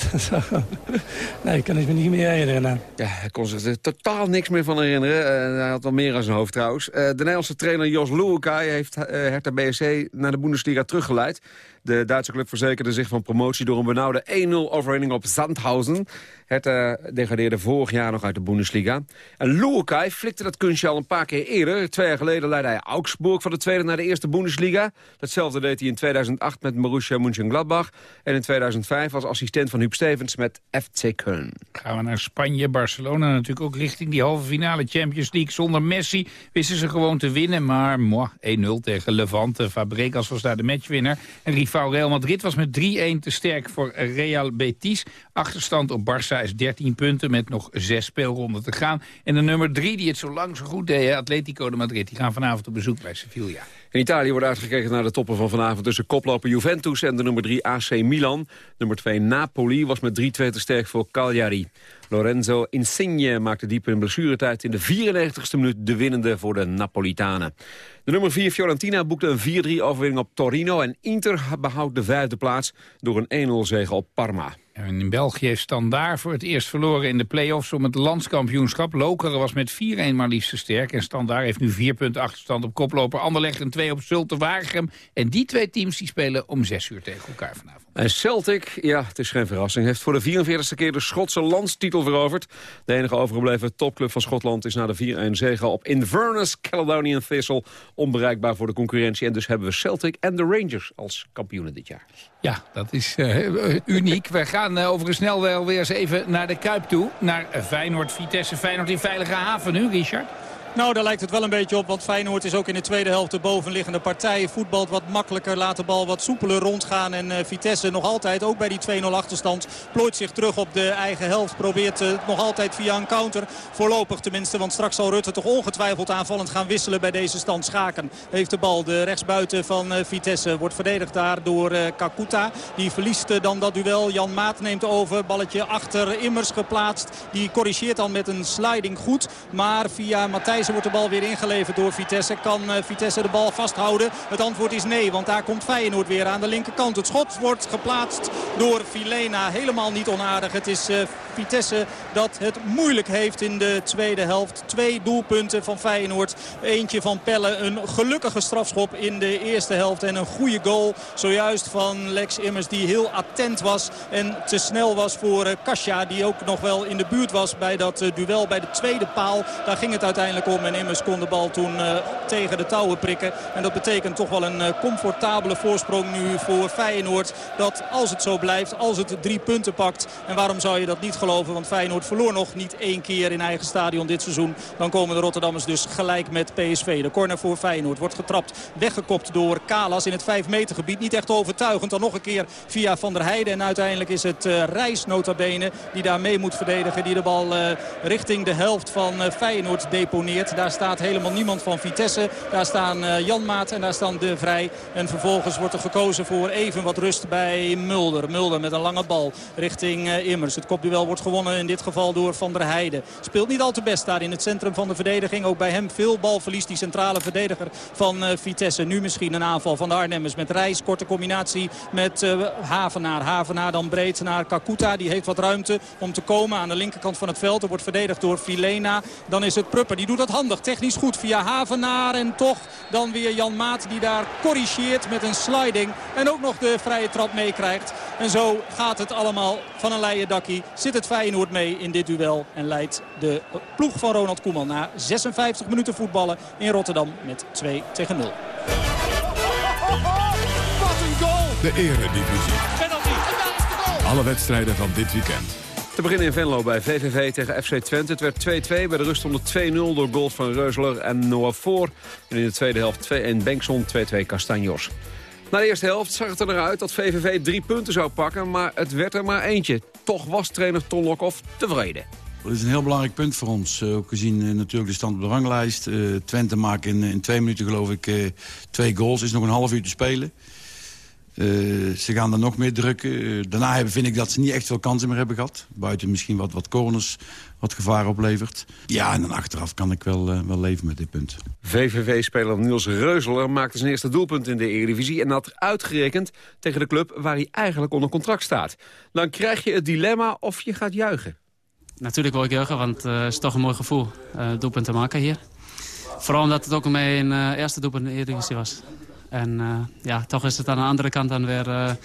nee, ik kan het me niet meer herinneren. Ja, hij kon zich er totaal niks meer van herinneren. Uh, hij had wel meer aan zijn hoofd trouwens. Uh, de Nederlandse trainer Jos Luukai heeft uh, Hertha BSC naar de Bundesliga teruggeleid. De Duitse club verzekerde zich van promotie door een benauwde 1-0 overwinning op Sandhausen. Hertha degradeerde vorig jaar nog uit de Bundesliga. En Luukai flikte dat kunstje al een paar keer eerder. Twee jaar geleden leidde hij Augsburg van de tweede naar de eerste Bundesliga. Datzelfde deed hij in 2008 met Borussia Mönchengladbach. En in 2005 als assistent van Huub Stevens met FC Köln. Gaan we naar Spanje, Barcelona natuurlijk ook richting die halve finale Champions League. Zonder Messi wisten ze gewoon te winnen. Maar 1-0 tegen Levante. Fabregas was daar de matchwinnaar. En Real Madrid was met 3-1 te sterk voor Real Betis. Achterstand op Barça is 13 punten met nog zes speelronden te gaan. En de nummer 3 die het zo lang zo goed deed, Atletico de Madrid... die gaan vanavond op bezoek bij Sevilla. In Italië wordt uitgekeken naar de toppen van vanavond tussen koploper Juventus en de nummer 3 AC Milan. Nummer 2 Napoli was met 3-2 te sterk voor Cagliari. Lorenzo Insigne maakte diep in blessuretijd in de 94ste minuut de winnende voor de Napolitanen. De nummer 4 Fiorentina boekte een 4-3 overwinning op Torino en Inter behoudt de vijfde plaats door een 1-0 zege op Parma. En in België heeft Standaard voor het eerst verloren in de play-offs om het landskampioenschap. Lokeren was met 4-1 maar liefst te sterk. En Standaard heeft nu 4 punten achterstand op koploper. Anderlecht en 2 op Zulte Waregem. En die twee teams die spelen om 6 uur tegen elkaar vanavond. En Celtic, ja, het is geen verrassing, heeft voor de 44e keer de Schotse landstitel veroverd. De enige overgebleven topclub van Schotland is na de 4-1 zege op Inverness Caledonian Thistle onbereikbaar voor de concurrentie. En dus hebben we Celtic en de Rangers als kampioenen dit jaar. Ja, dat is uh, uniek. We gaan uh, overigens snel wel weer eens even naar de Kuip toe. Naar Feyenoord, Vitesse. Feyenoord in veilige haven nu, Richard. Nou, daar lijkt het wel een beetje op. Want Feyenoord is ook in de tweede helft de bovenliggende partij. Voetbalt wat makkelijker, laat de bal wat soepeler rondgaan. En uh, Vitesse nog altijd, ook bij die 2-0 achterstand, plooit zich terug op de eigen helft. Probeert uh, nog altijd via een counter, voorlopig tenminste. Want straks zal Rutte toch ongetwijfeld aanvallend gaan wisselen bij deze stand. Schaken heeft de bal. De rechtsbuiten van uh, Vitesse wordt verdedigd daar door Kakuta. Die verliest dan dat duel. Jan Maat neemt over. Balletje achter Immers geplaatst. Die corrigeert dan met een sliding goed. Maar via Matthijs wordt de bal weer ingeleverd door Vitesse. Kan Vitesse de bal vasthouden? Het antwoord is nee, want daar komt Feyenoord weer aan de linkerkant. Het schot wordt geplaatst door Filena. Helemaal niet onaardig. Het is Vitesse dat het moeilijk heeft in de tweede helft. Twee doelpunten van Feyenoord. Eentje van Pelle. Een gelukkige strafschop in de eerste helft. En een goede goal zojuist van Lex Immers die heel attent was. En te snel was voor Kasia die ook nog wel in de buurt was bij dat duel bij de tweede paal. Daar ging het uiteindelijk. En Immers kon de bal toen uh, tegen de touwen prikken. En dat betekent toch wel een uh, comfortabele voorsprong nu voor Feyenoord. Dat als het zo blijft, als het drie punten pakt. En waarom zou je dat niet geloven? Want Feyenoord verloor nog niet één keer in eigen stadion dit seizoen. Dan komen de Rotterdammers dus gelijk met PSV. De corner voor Feyenoord wordt getrapt. Weggekopt door Kalas in het 5 meter gebied. Niet echt overtuigend. Dan nog een keer via Van der Heijden. En uiteindelijk is het uh, Reis notabene die daar mee moet verdedigen. Die de bal richting de helft van Feyenoord deponeert. Daar staat helemaal niemand van Vitesse. Daar staan uh, Jan Maat en daar staan De Vrij. En vervolgens wordt er gekozen voor even wat rust bij Mulder. Mulder met een lange bal richting uh, Immers. Het kopduel wordt gewonnen in dit geval door Van der Heijden. Speelt niet al te best daar in het centrum van de verdediging. Ook bij hem veel balverlies. Die centrale verdediger van uh, Vitesse. Nu misschien een aanval van de Arnhemmers met Reis. Korte combinatie met Havenaar. Havenaar dan breed naar Kakuta. Die heeft wat ruimte om te komen aan de linkerkant van het veld. Er wordt verdedigd door Filena. Dan is het Prupper. Die doet dat handig. Technisch goed via Havenaar. En toch dan weer Jan Maat die daar corrigeert met een sliding. En ook nog de vrije trap meekrijgt. En zo gaat het allemaal van een leien dakkie. Zit het Feyenoord mee in dit duel. En leidt de ploeg van Ronald Koeman na 56 minuten voetballen in Rotterdam met 2 tegen 0. De Eredivisie. Alle wedstrijden van dit weekend. Te beginnen in Venlo bij VVV tegen FC Twente. Het werd 2-2 bij de rust onder 2-0 door goals van Reuseler en Noah Voor. En in de tweede helft 2-1 Bengtson, 2-2 Castanjos. Na de eerste helft zag het er naar uit dat VVV drie punten zou pakken... maar het werd er maar eentje. Toch was trainer Ton Lokhoff tevreden. Dat is een heel belangrijk punt voor ons. Uh, ook gezien uh, natuurlijk de stand op de ranglijst. Uh, Twente maakt in, in twee minuten geloof ik twee goals. is nog een half uur te spelen. Ze gaan er nog meer drukken. daarna hebben, vind ik dat ze niet echt veel kansen meer hebben gehad. Buiten misschien wat, wat corners, wat gevaar oplevert. Ja, en dan achteraf kan ik wel, wel leven met dit punt. VVV-speler Niels Reuzeler maakte zijn eerste doelpunt in de Eredivisie... en had uitgerekend tegen de club waar hij eigenlijk onder contract staat. Dan krijg je het dilemma of je gaat juichen. Natuurlijk wil ik juichen, want uh, het is toch een mooi gevoel uh, doelpunt te maken hier. Vooral omdat het ook mijn uh, eerste doelpunt in de Eredivisie was. En ja, toch is het aan de andere kant dan weer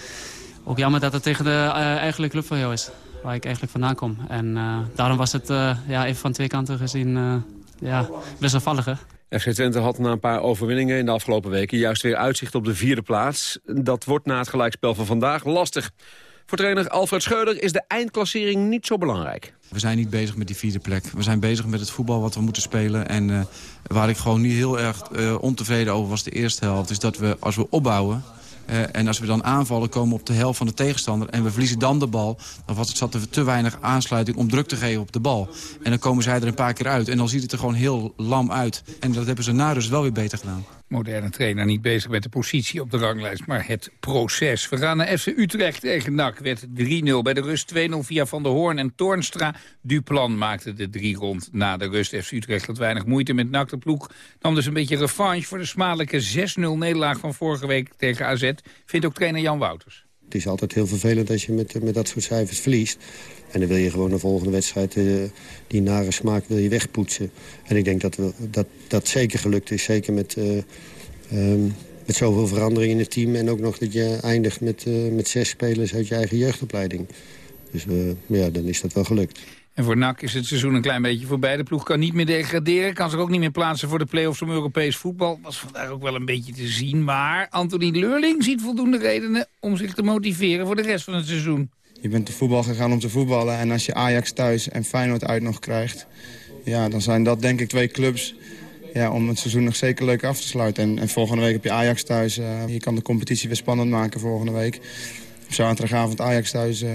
ook jammer dat het tegen de eigenlijke club van jou is. Waar ik eigenlijk vandaan kom. En daarom was het ja, even van twee kanten gezien ja, wisselvallig. FC Twente had na een paar overwinningen in de afgelopen weken... juist weer uitzicht op de vierde plaats. Dat wordt na het gelijkspel van vandaag lastig. Voor trainer Alfred Scheuder is de eindklassering niet zo belangrijk. We zijn niet bezig met die vierde plek. We zijn bezig met het voetbal wat we moeten spelen. En uh, waar ik gewoon niet heel erg uh, ontevreden over was de eerste helft... is dat we, als we opbouwen... Uh, en als we dan aanvallen, komen op de helft van de tegenstander... en we verliezen dan de bal, dan was zat er te weinig aansluiting om druk te geven op de bal. En dan komen zij er een paar keer uit en dan ziet het er gewoon heel lam uit. En dat hebben ze na dus wel weer beter gedaan moderne trainer niet bezig met de positie op de ranglijst, maar het proces. We gaan naar FC Utrecht tegen NAC. Werd 3-0 bij de rust 2-0 via Van der Hoorn en Toornstra. Duplan maakte de drie rond na de rust. FC Utrecht had weinig moeite met NAC. De ploeg nam dus een beetje revanche voor de smadelijke 6-0 nederlaag van vorige week tegen AZ. Vindt ook trainer Jan Wouters. Het is altijd heel vervelend als je met, met dat soort cijfers verliest. En dan wil je gewoon de volgende wedstrijd uh, die nare smaak wil je wegpoetsen. En ik denk dat we, dat, dat zeker gelukt is. Zeker met, uh, um, met zoveel verandering in het team. En ook nog dat je eindigt met, met zes spelers uit je eigen jeugdopleiding. Dus ja, dan is dat wel gelukt. En voor NAC is het seizoen een klein beetje voorbij. De ploeg kan niet meer degraderen. Kan zich ook niet meer plaatsen voor de play-offs om Europees voetbal. Was vandaag ook wel een beetje te zien. Maar Anthony Leurling ziet voldoende redenen om zich te motiveren voor de rest van het seizoen. Je bent de voetbal gegaan om te voetballen. En als je Ajax thuis en Feyenoord uit nog krijgt... Ja, dan zijn dat denk ik twee clubs ja, om het seizoen nog zeker leuk af te sluiten. En, en volgende week heb je Ajax thuis. Uh, je kan de competitie weer spannend maken volgende week. Op zaterdagavond Ajax thuis, uh,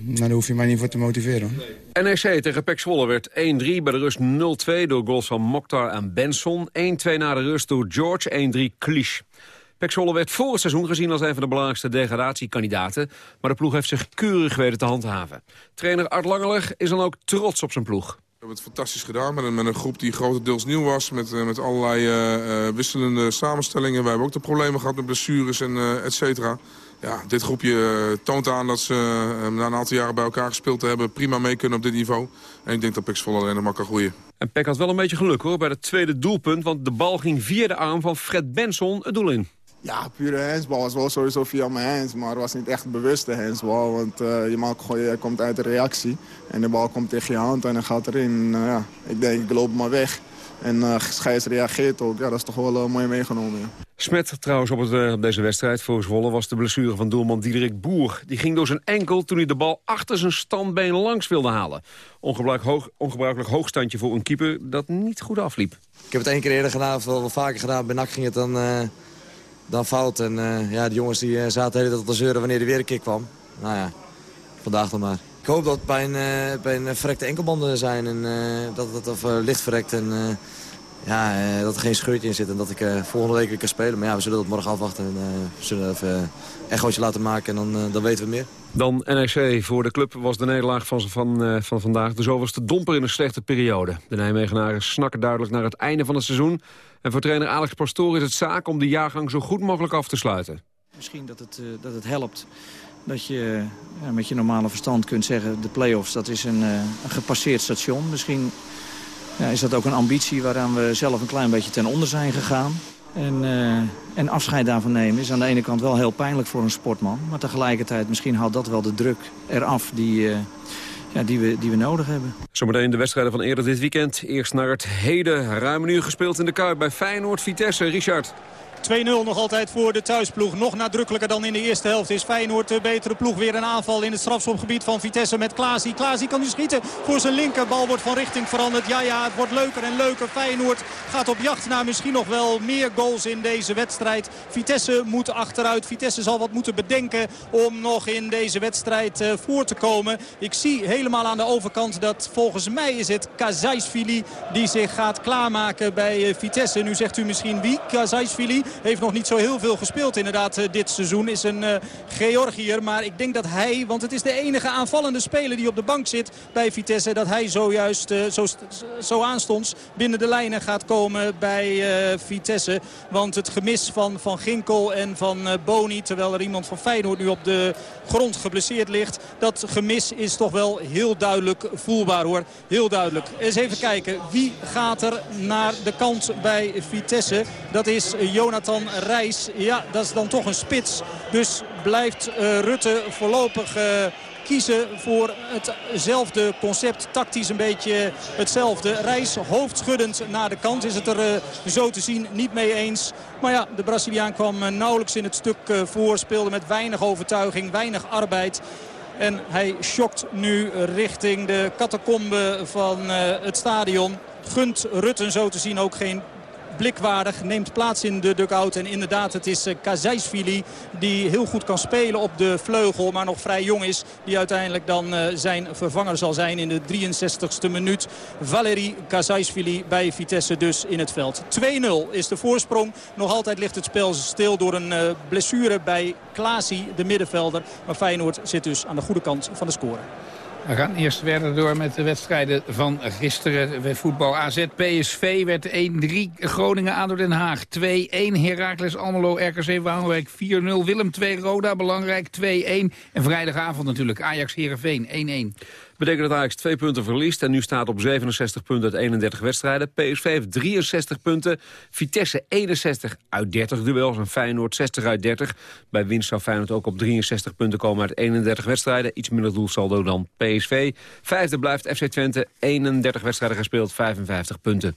nou, daar hoef je mij niet voor te motiveren. NEC tegen Pek Zwolle werd 1-3 bij de rust 0-2 door goals van Mokhtar en Benson. 1-2 na de rust door George, 1-3 Klisch. Pek Zwolle werd voor het seizoen gezien als een van de belangrijkste degradatiekandidaten. Maar de ploeg heeft zich keurig weten te handhaven. Trainer Art Langeler is dan ook trots op zijn ploeg. We hebben het fantastisch gedaan met een, met een groep die grotendeels nieuw was. Met, uh, met allerlei uh, wisselende samenstellingen. We hebben ook de problemen gehad met blessures en uh, et cetera. Ja, dit groepje toont aan dat ze na een aantal jaren bij elkaar gespeeld te hebben... prima mee kunnen op dit niveau. En ik denk dat Pek Zwolle alleen nog maar kan groeien. En Pek had wel een beetje geluk hoor bij het tweede doelpunt. Want de bal ging via de arm van Fred Benson het doel in. Ja, pure handsbal was wel sowieso via mijn hands. Maar het was niet echt bewuste handsbal. Want uh, je, maakt gewoon, je komt uit de reactie. En de bal komt tegen je hand en dan gaat erin. Uh, ja, ik denk, ik loop maar weg. En uh, Schijs reageert ook. Ja, dat is toch wel mooi meegenomen. Ja. Smet trouwens op, het, op deze wedstrijd voor Zwolle was de blessure van doelman Diederik Boer. Die ging door zijn enkel toen hij de bal achter zijn standbeen langs wilde halen. Ongebruikelijk, hoog, ongebruikelijk hoogstandje voor een keeper dat niet goed afliep. Ik heb het één keer eerder gedaan, of wel vaker gedaan. Bij NAC ging het dan dan fout. En uh, ja, de jongens die, zaten de hele tijd de zeuren wanneer er weer een kick kwam. Nou ja, vandaag dan maar. Ik hoop dat het bij een, bij een verrekte enkelbanden zijn en dat het of, licht verrekt en ja, dat er geen scheurtje in zit en dat ik volgende week weer kan spelen. Maar ja, we zullen dat morgen afwachten en we zullen even een echootje laten maken en dan, dan weten we meer. Dan NEC. Voor de club was de nederlaag van, van, van vandaag de zoveelste domper in een slechte periode. De Nijmegenaren snakken duidelijk naar het einde van het seizoen. En voor trainer Alex Pastoor is het zaak om de jaargang zo goed mogelijk af te sluiten. Misschien dat het, dat het helpt dat je ja, met je normale verstand kunt zeggen... de play-offs, dat is een, een gepasseerd station. Misschien ja, is dat ook een ambitie waaraan we zelf een klein beetje ten onder zijn gegaan. En, uh, en afscheid daarvan nemen is aan de ene kant wel heel pijnlijk voor een sportman. Maar tegelijkertijd misschien haalt dat wel de druk eraf die ja, die, we, die we nodig hebben. Zometeen de wedstrijden van eerder dit weekend. Eerst naar het heden. Ruim een uur gespeeld in de Kuip bij Feyenoord-Vitesse. Richard. Nog altijd voor de thuisploeg. Nog nadrukkelijker dan in de eerste helft is Feyenoord de betere ploeg. Weer een aanval in het strafschopgebied van Vitesse met Klaasie. Klaasie kan nu schieten voor zijn linkerbal. Wordt van richting veranderd. Ja, ja, het wordt leuker en leuker. Feyenoord gaat op jacht naar misschien nog wel meer goals in deze wedstrijd. Vitesse moet achteruit. Vitesse zal wat moeten bedenken om nog in deze wedstrijd uh, voor te komen. Ik zie helemaal aan de overkant dat volgens mij is het Kazaisvili die zich gaat klaarmaken bij uh, Vitesse. Nu zegt u misschien wie? Kazaisvili heeft nog niet zo heel veel gespeeld inderdaad uh, dit seizoen. Is een Georgiër, maar ik denk dat hij, want het is de enige aanvallende speler die op de bank zit bij Vitesse. Dat hij zojuist zo, zo aanstonds binnen de lijnen gaat komen bij Vitesse. Want het gemis van Van Ginkel en van Boni, terwijl er iemand van Feyenoord nu op de grond geblesseerd ligt. Dat gemis is toch wel heel duidelijk voelbaar hoor. Heel duidelijk. Eens even kijken. Wie gaat er naar de kant bij Vitesse? Dat is Jonathan Reis. Ja, dat is dan toch een spits. Dus blijft uh, Rutte voorlopig... Uh, kiezen voor hetzelfde concept. Tactisch een beetje hetzelfde. Reis hoofdschuddend naar de kant is het er uh, zo te zien niet mee eens. Maar ja, de Braziliaan kwam nauwelijks in het stuk uh, voor. Speelde met weinig overtuiging, weinig arbeid. En hij schokt nu richting de catacombe van het stadion. Gunt Rutten zo te zien ook geen blikwaardig. Neemt plaats in de dugout. En inderdaad, het is uh, Kazaisvili die heel goed kan spelen op de vleugel. Maar nog vrij jong is. Die uiteindelijk dan uh, zijn vervanger zal zijn in de 63ste minuut. Valerie Kazaisvili bij Vitesse dus in het veld. 2-0 is de voorsprong. Nog altijd ligt het spel stil door een uh, blessure bij Klaasie, de middenvelder. Maar Feyenoord zit dus aan de goede kant van de score. We gaan eerst verder door met de wedstrijden van gisteren. Voetbal AZ PSV werd 1-3. Groningen ADO Den Haag 2-1. Heracles Almelo RKC Waalwijk 4-0. Willem 2 Roda belangrijk 2-1. En vrijdagavond natuurlijk Ajax Heerenveen 1-1. Betekent dat Ajax twee punten verliest en nu staat op 67 punten uit 31 wedstrijden. PSV heeft 63 punten, Vitesse 61 uit 30 duels en Feyenoord 60 uit 30. Bij winst zou Feyenoord ook op 63 punten komen uit 31 wedstrijden. Iets minder doelsaldo dan PSV. Vijfde blijft FC Twente, 31 wedstrijden gespeeld, 55 punten.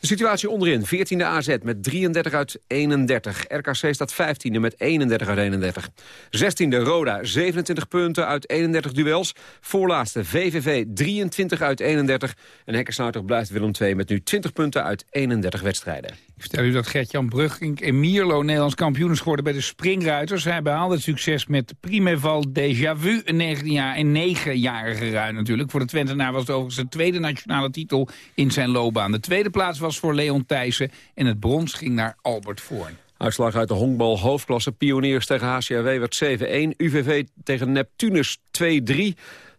De situatie onderin. 14e AZ met 33 uit 31. RKC staat 15e met 31 uit 31. 16e Roda 27 punten uit 31 duels. Voorlaatste VVV 23 uit 31. En hekkersluiter blijft Willem II met nu 20 punten uit 31 wedstrijden. Ik vertel u dat Gert-Jan Brugink en Mierlo Nederlands kampioen is geworden bij de springruiters. Hij behaalde het succes met Primeval Déjà Vu, een 19 jaar en 9-jarige ruin natuurlijk. Voor de Twentenaar was het overigens zijn tweede nationale titel in zijn loopbaan. De tweede plaats was voor Leon Thijssen en het brons ging naar Albert Voorn. Uitslag uit de honkbal hoofdklasse. Pioniers tegen HCRW werd 7-1. UVV tegen Neptunus 2-3.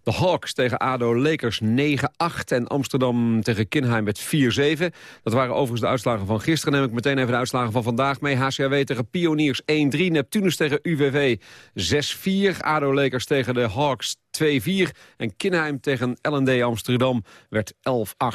De Hawks tegen ADO Lakers 9-8 en Amsterdam tegen Kinheim met 4-7. Dat waren overigens de uitslagen van gisteren. Neem ik meteen even de uitslagen van vandaag mee. HCRW tegen Pioniers 1-3, Neptunus tegen UVV 6-4. ADO Lakers tegen de Hawks 2-4. En Kinheim tegen LND Amsterdam werd 11-8.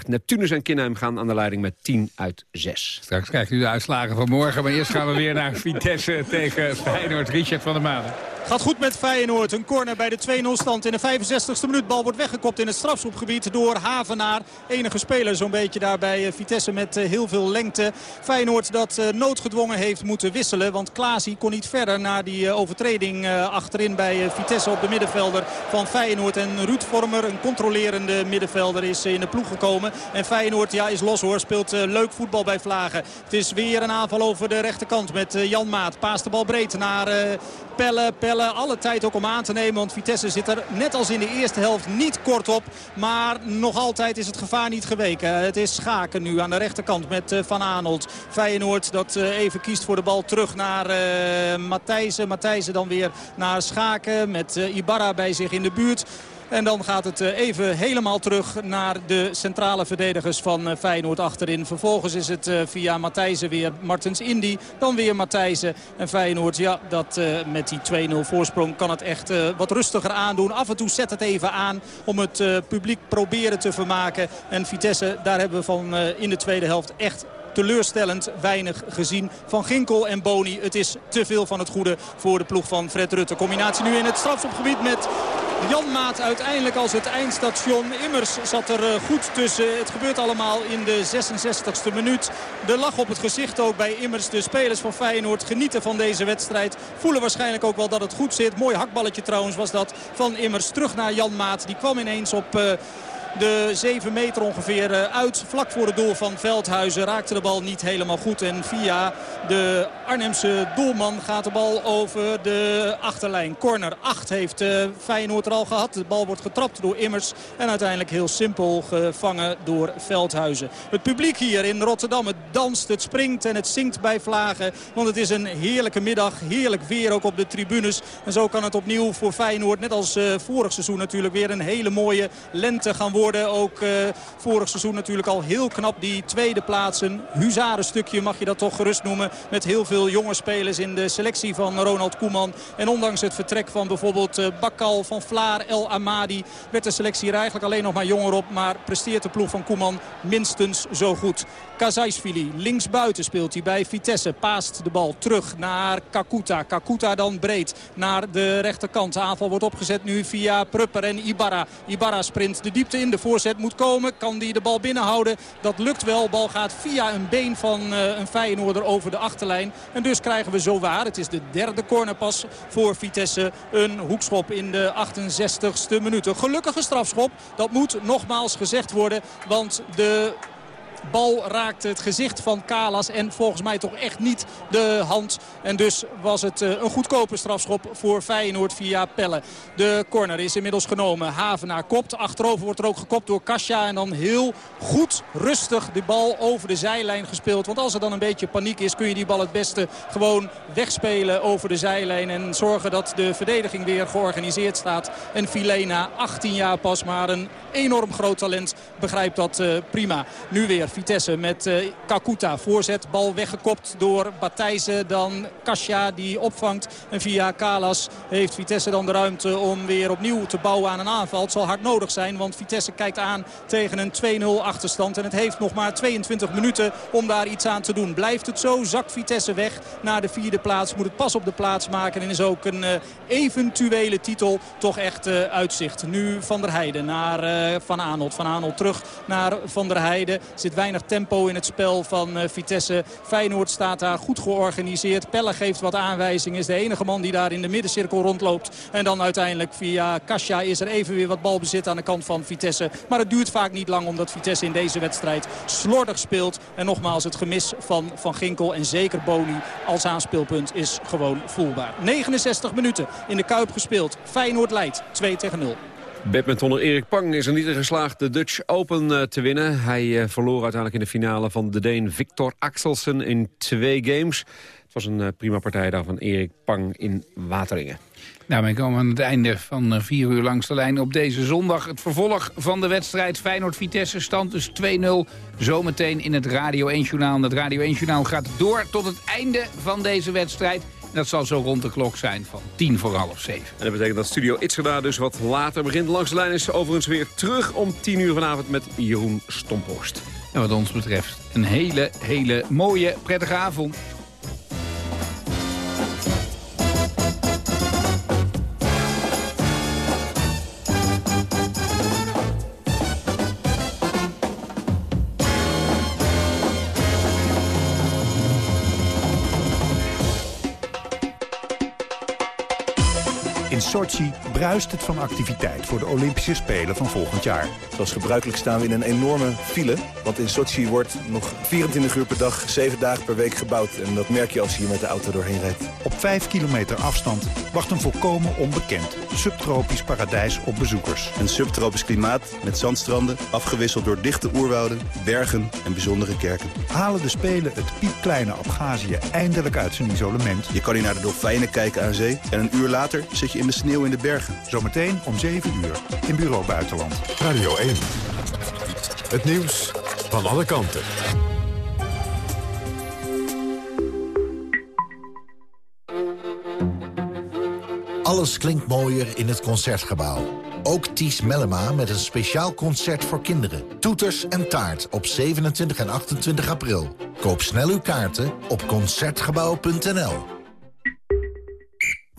Neptunus en Kinheim gaan aan de leiding met 10 uit 6. Straks krijgt u de uitslagen van morgen. Maar eerst gaan we weer naar Vitesse tegen Feyenoord. Richard van der Maden. Gaat goed met Feyenoord. Een corner bij de 2-0 stand in de 65ste minuut. Bal wordt weggekopt in het strafschopgebied door Havenaar. Enige speler zo'n beetje daar bij Vitesse met heel veel lengte. Feyenoord dat noodgedwongen heeft moeten wisselen. Want Klaasie kon niet verder naar die overtreding achterin bij Vitesse op de middenvelder van Feyenoord. En Ruud Vormer, een controlerende middenvelder, is in de ploeg gekomen. En Feyenoord ja, is los hoor. Speelt leuk voetbal bij Vlagen. Het is weer een aanval over de rechterkant met Jan Maat. Paast de bal breed naar Pelle. Pelle alle tijd ook om aan te nemen. Want Vitesse zit er net als in de eerste helft niet kort op. Maar nog altijd is het gevaar niet geweken. Het is Schaken nu aan de rechterkant met Van Aanholt. Feyenoord dat even kiest voor de bal terug naar uh, Matthijsen. Matthijsen dan weer naar Schaken met Ibarra bij zich in de buurt. En dan gaat het even helemaal terug naar de centrale verdedigers van Feyenoord achterin. Vervolgens is het via Matthijsen weer Martens Indy. Dan weer Matthijsen. En Feyenoord, ja, dat met die 2-0 voorsprong kan het echt wat rustiger aandoen. Af en toe zet het even aan om het publiek proberen te vermaken. En Vitesse, daar hebben we van in de tweede helft echt teleurstellend weinig gezien van Ginkel en Boni. Het is te veel van het goede voor de ploeg van Fred Rutte. Combinatie nu in het strafschopgebied met Jan Maat uiteindelijk als het eindstation. Immers zat er eh, goed tussen. Het gebeurt allemaal in de 66ste minuut. De lach op het gezicht ook bij Immers. De spelers van Feyenoord genieten van deze wedstrijd. Voelen waarschijnlijk ook wel dat het goed zit. Mooi hakballetje trouwens was dat van Immers. Terug naar Jan Maat. Die kwam ineens op... Uh, de 7 meter ongeveer eh, uit. Vlak voor het doel van Veldhuizen raakte de bal niet helemaal goed. En via de Arnhemse doelman gaat de bal over de achterlijn. Corner 8 heeft uh, Feyenoord er al gehad. De bal wordt getrapt door Immers. En uiteindelijk heel simpel gevangen door Veldhuizen. Het publiek hier in Rotterdam, het danst, het springt en het zingt bij vlagen. Want het is een heerlijke middag. Heerlijk weer ook op de tribunes. En zo kan het opnieuw voor Feyenoord, net als uh, vorig seizoen natuurlijk, weer een hele mooie lente gaan worden ook uh, vorig seizoen natuurlijk al heel knap die tweede plaats. Een huzarenstukje mag je dat toch gerust noemen. Met heel veel jonge spelers in de selectie van Ronald Koeman. En ondanks het vertrek van bijvoorbeeld uh, Bakal, Van Vlaar, El Amadi... werd de selectie er eigenlijk alleen nog maar jonger op. Maar presteert de ploeg van Koeman minstens zo goed. Kazaisvili, linksbuiten speelt hij bij Vitesse. Paast de bal terug naar Kakuta. Kakuta dan breed naar de rechterkant. De aanval wordt opgezet nu via Prupper en Ibarra. Ibarra sprint de diepte in. De voorzet moet komen. Kan die de bal binnenhouden? Dat lukt wel. Bal gaat via een been van uh, een Feyenoorder over de achterlijn. En dus krijgen we zo waar. Het is de derde cornerpas voor Vitesse. Een hoekschop in de 68ste minuut. Een gelukkige strafschop. Dat moet nogmaals gezegd worden. Want de bal raakte het gezicht van Kalas en volgens mij toch echt niet de hand. En dus was het een goedkope strafschop voor Feyenoord via Pelle. De corner is inmiddels genomen. Havenaar kopt. Achterover wordt er ook gekopt door Kasia. En dan heel goed, rustig de bal over de zijlijn gespeeld. Want als er dan een beetje paniek is kun je die bal het beste gewoon wegspelen over de zijlijn. En zorgen dat de verdediging weer georganiseerd staat. En Filena, 18 jaar pas, maar een enorm groot talent, begrijpt dat uh, prima. Nu weer Vitesse met uh, Kakuta. Voorzet, bal weggekopt door Batijzen. Dan Kasia die opvangt. En via Kalas heeft Vitesse dan de ruimte om weer opnieuw te bouwen aan een aanval. Het zal hard nodig zijn, want Vitesse kijkt aan tegen een 2-0 achterstand. En het heeft nog maar 22 minuten om daar iets aan te doen. Blijft het zo, zakt Vitesse weg naar de vierde plaats. Moet het pas op de plaats maken. En is ook een uh, eventuele titel toch echt uh, uitzicht. Nu Van der Heijden naar Van Aanholt. Van Aanholt terug naar Van der Heijden. Zit weinig tempo in het spel van uh, Vitesse. Feyenoord staat daar goed georganiseerd. Pelle geeft wat aanwijzingen. Is de enige man die daar in de middencirkel rondloopt. En dan uiteindelijk via Kasia is er even weer wat balbezit aan de kant van Vitesse. Maar het duurt vaak niet lang omdat Vitesse in deze wedstrijd slordig speelt. En nogmaals het gemis van Van Ginkel en zeker Boni als aanspeelpunt is gewoon voelbaar. 69 minuten in de Kuip gespeeld. Feyenoord leidt 2 tegen 0. Badmintonner Erik Pang is er niet in geslaagd de Dutch Open uh, te winnen. Hij uh, verloor uiteindelijk in de finale van de Deen Victor Axelsen in twee games. Het was een uh, prima partij daar van Erik Pang in Wateringen. Nou, wij komen aan het einde van vier uur langs de lijn op deze zondag. Het vervolg van de wedstrijd Feyenoord-Vitesse stand dus 2-0. Zometeen in het Radio 1-journaal. Het Radio 1-journaal gaat door tot het einde van deze wedstrijd. Dat zal zo rond de klok zijn van tien voor half zeven. En dat betekent dat Studio Itzerda dus wat later begint. Langs de lijn is overigens weer terug om tien uur vanavond met Jeroen Stomphorst. En wat ons betreft een hele, hele mooie, prettige avond. Sochi bruist het van activiteit voor de Olympische Spelen van volgend jaar. Zoals gebruikelijk staan we in een enorme file. Want in Sochi wordt nog 24 uur per dag, 7 dagen per week gebouwd. En dat merk je als je hier met de auto doorheen rijdt. Op 5 kilometer afstand wacht een volkomen onbekend subtropisch paradijs op bezoekers. Een subtropisch klimaat met zandstranden, afgewisseld door dichte oerwouden, bergen en bijzondere kerken. Halen de Spelen het piepkleine Abhazie eindelijk uit zijn isolement? Je kan hier naar de dolfijnen kijken aan zee en een uur later zit je in de sneeuw in de bergen. Zometeen om 7 uur in Bureau Buitenland. Radio 1. Het nieuws van alle kanten. Alles klinkt mooier in het Concertgebouw. Ook Ties Mellema met een speciaal concert voor kinderen. Toeters en taart op 27 en 28 april. Koop snel uw kaarten op Concertgebouw.nl.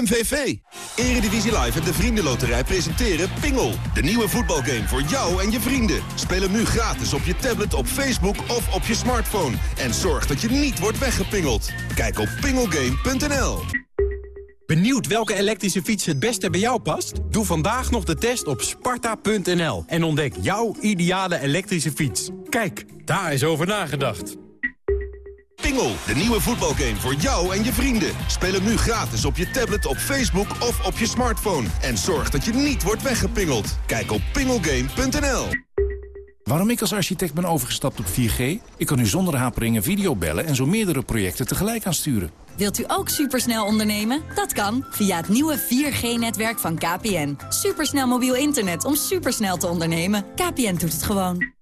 MVV. Eredivisie Live en de Vriendenloterij presenteren Pingel. De nieuwe voetbalgame voor jou en je vrienden. Speel hem nu gratis op je tablet, op Facebook of op je smartphone. En zorg dat je niet wordt weggepingeld. Kijk op pingelgame.nl. Benieuwd welke elektrische fiets het beste bij jou past? Doe vandaag nog de test op sparta.nl en ontdek jouw ideale elektrische fiets. Kijk, daar is over nagedacht. Pingel, de nieuwe voetbalgame voor jou en je vrienden. Speel hem nu gratis op je tablet, op Facebook of op je smartphone. En zorg dat je niet wordt weggepingeld. Kijk op pingelgame.nl. Waarom ik als architect ben overgestapt op 4G? Ik kan nu zonder haperingen video bellen en zo meerdere projecten tegelijk aansturen. Wilt u ook supersnel ondernemen? Dat kan via het nieuwe 4G-netwerk van KPN. Supersnel mobiel internet om supersnel te ondernemen. KPN doet het gewoon.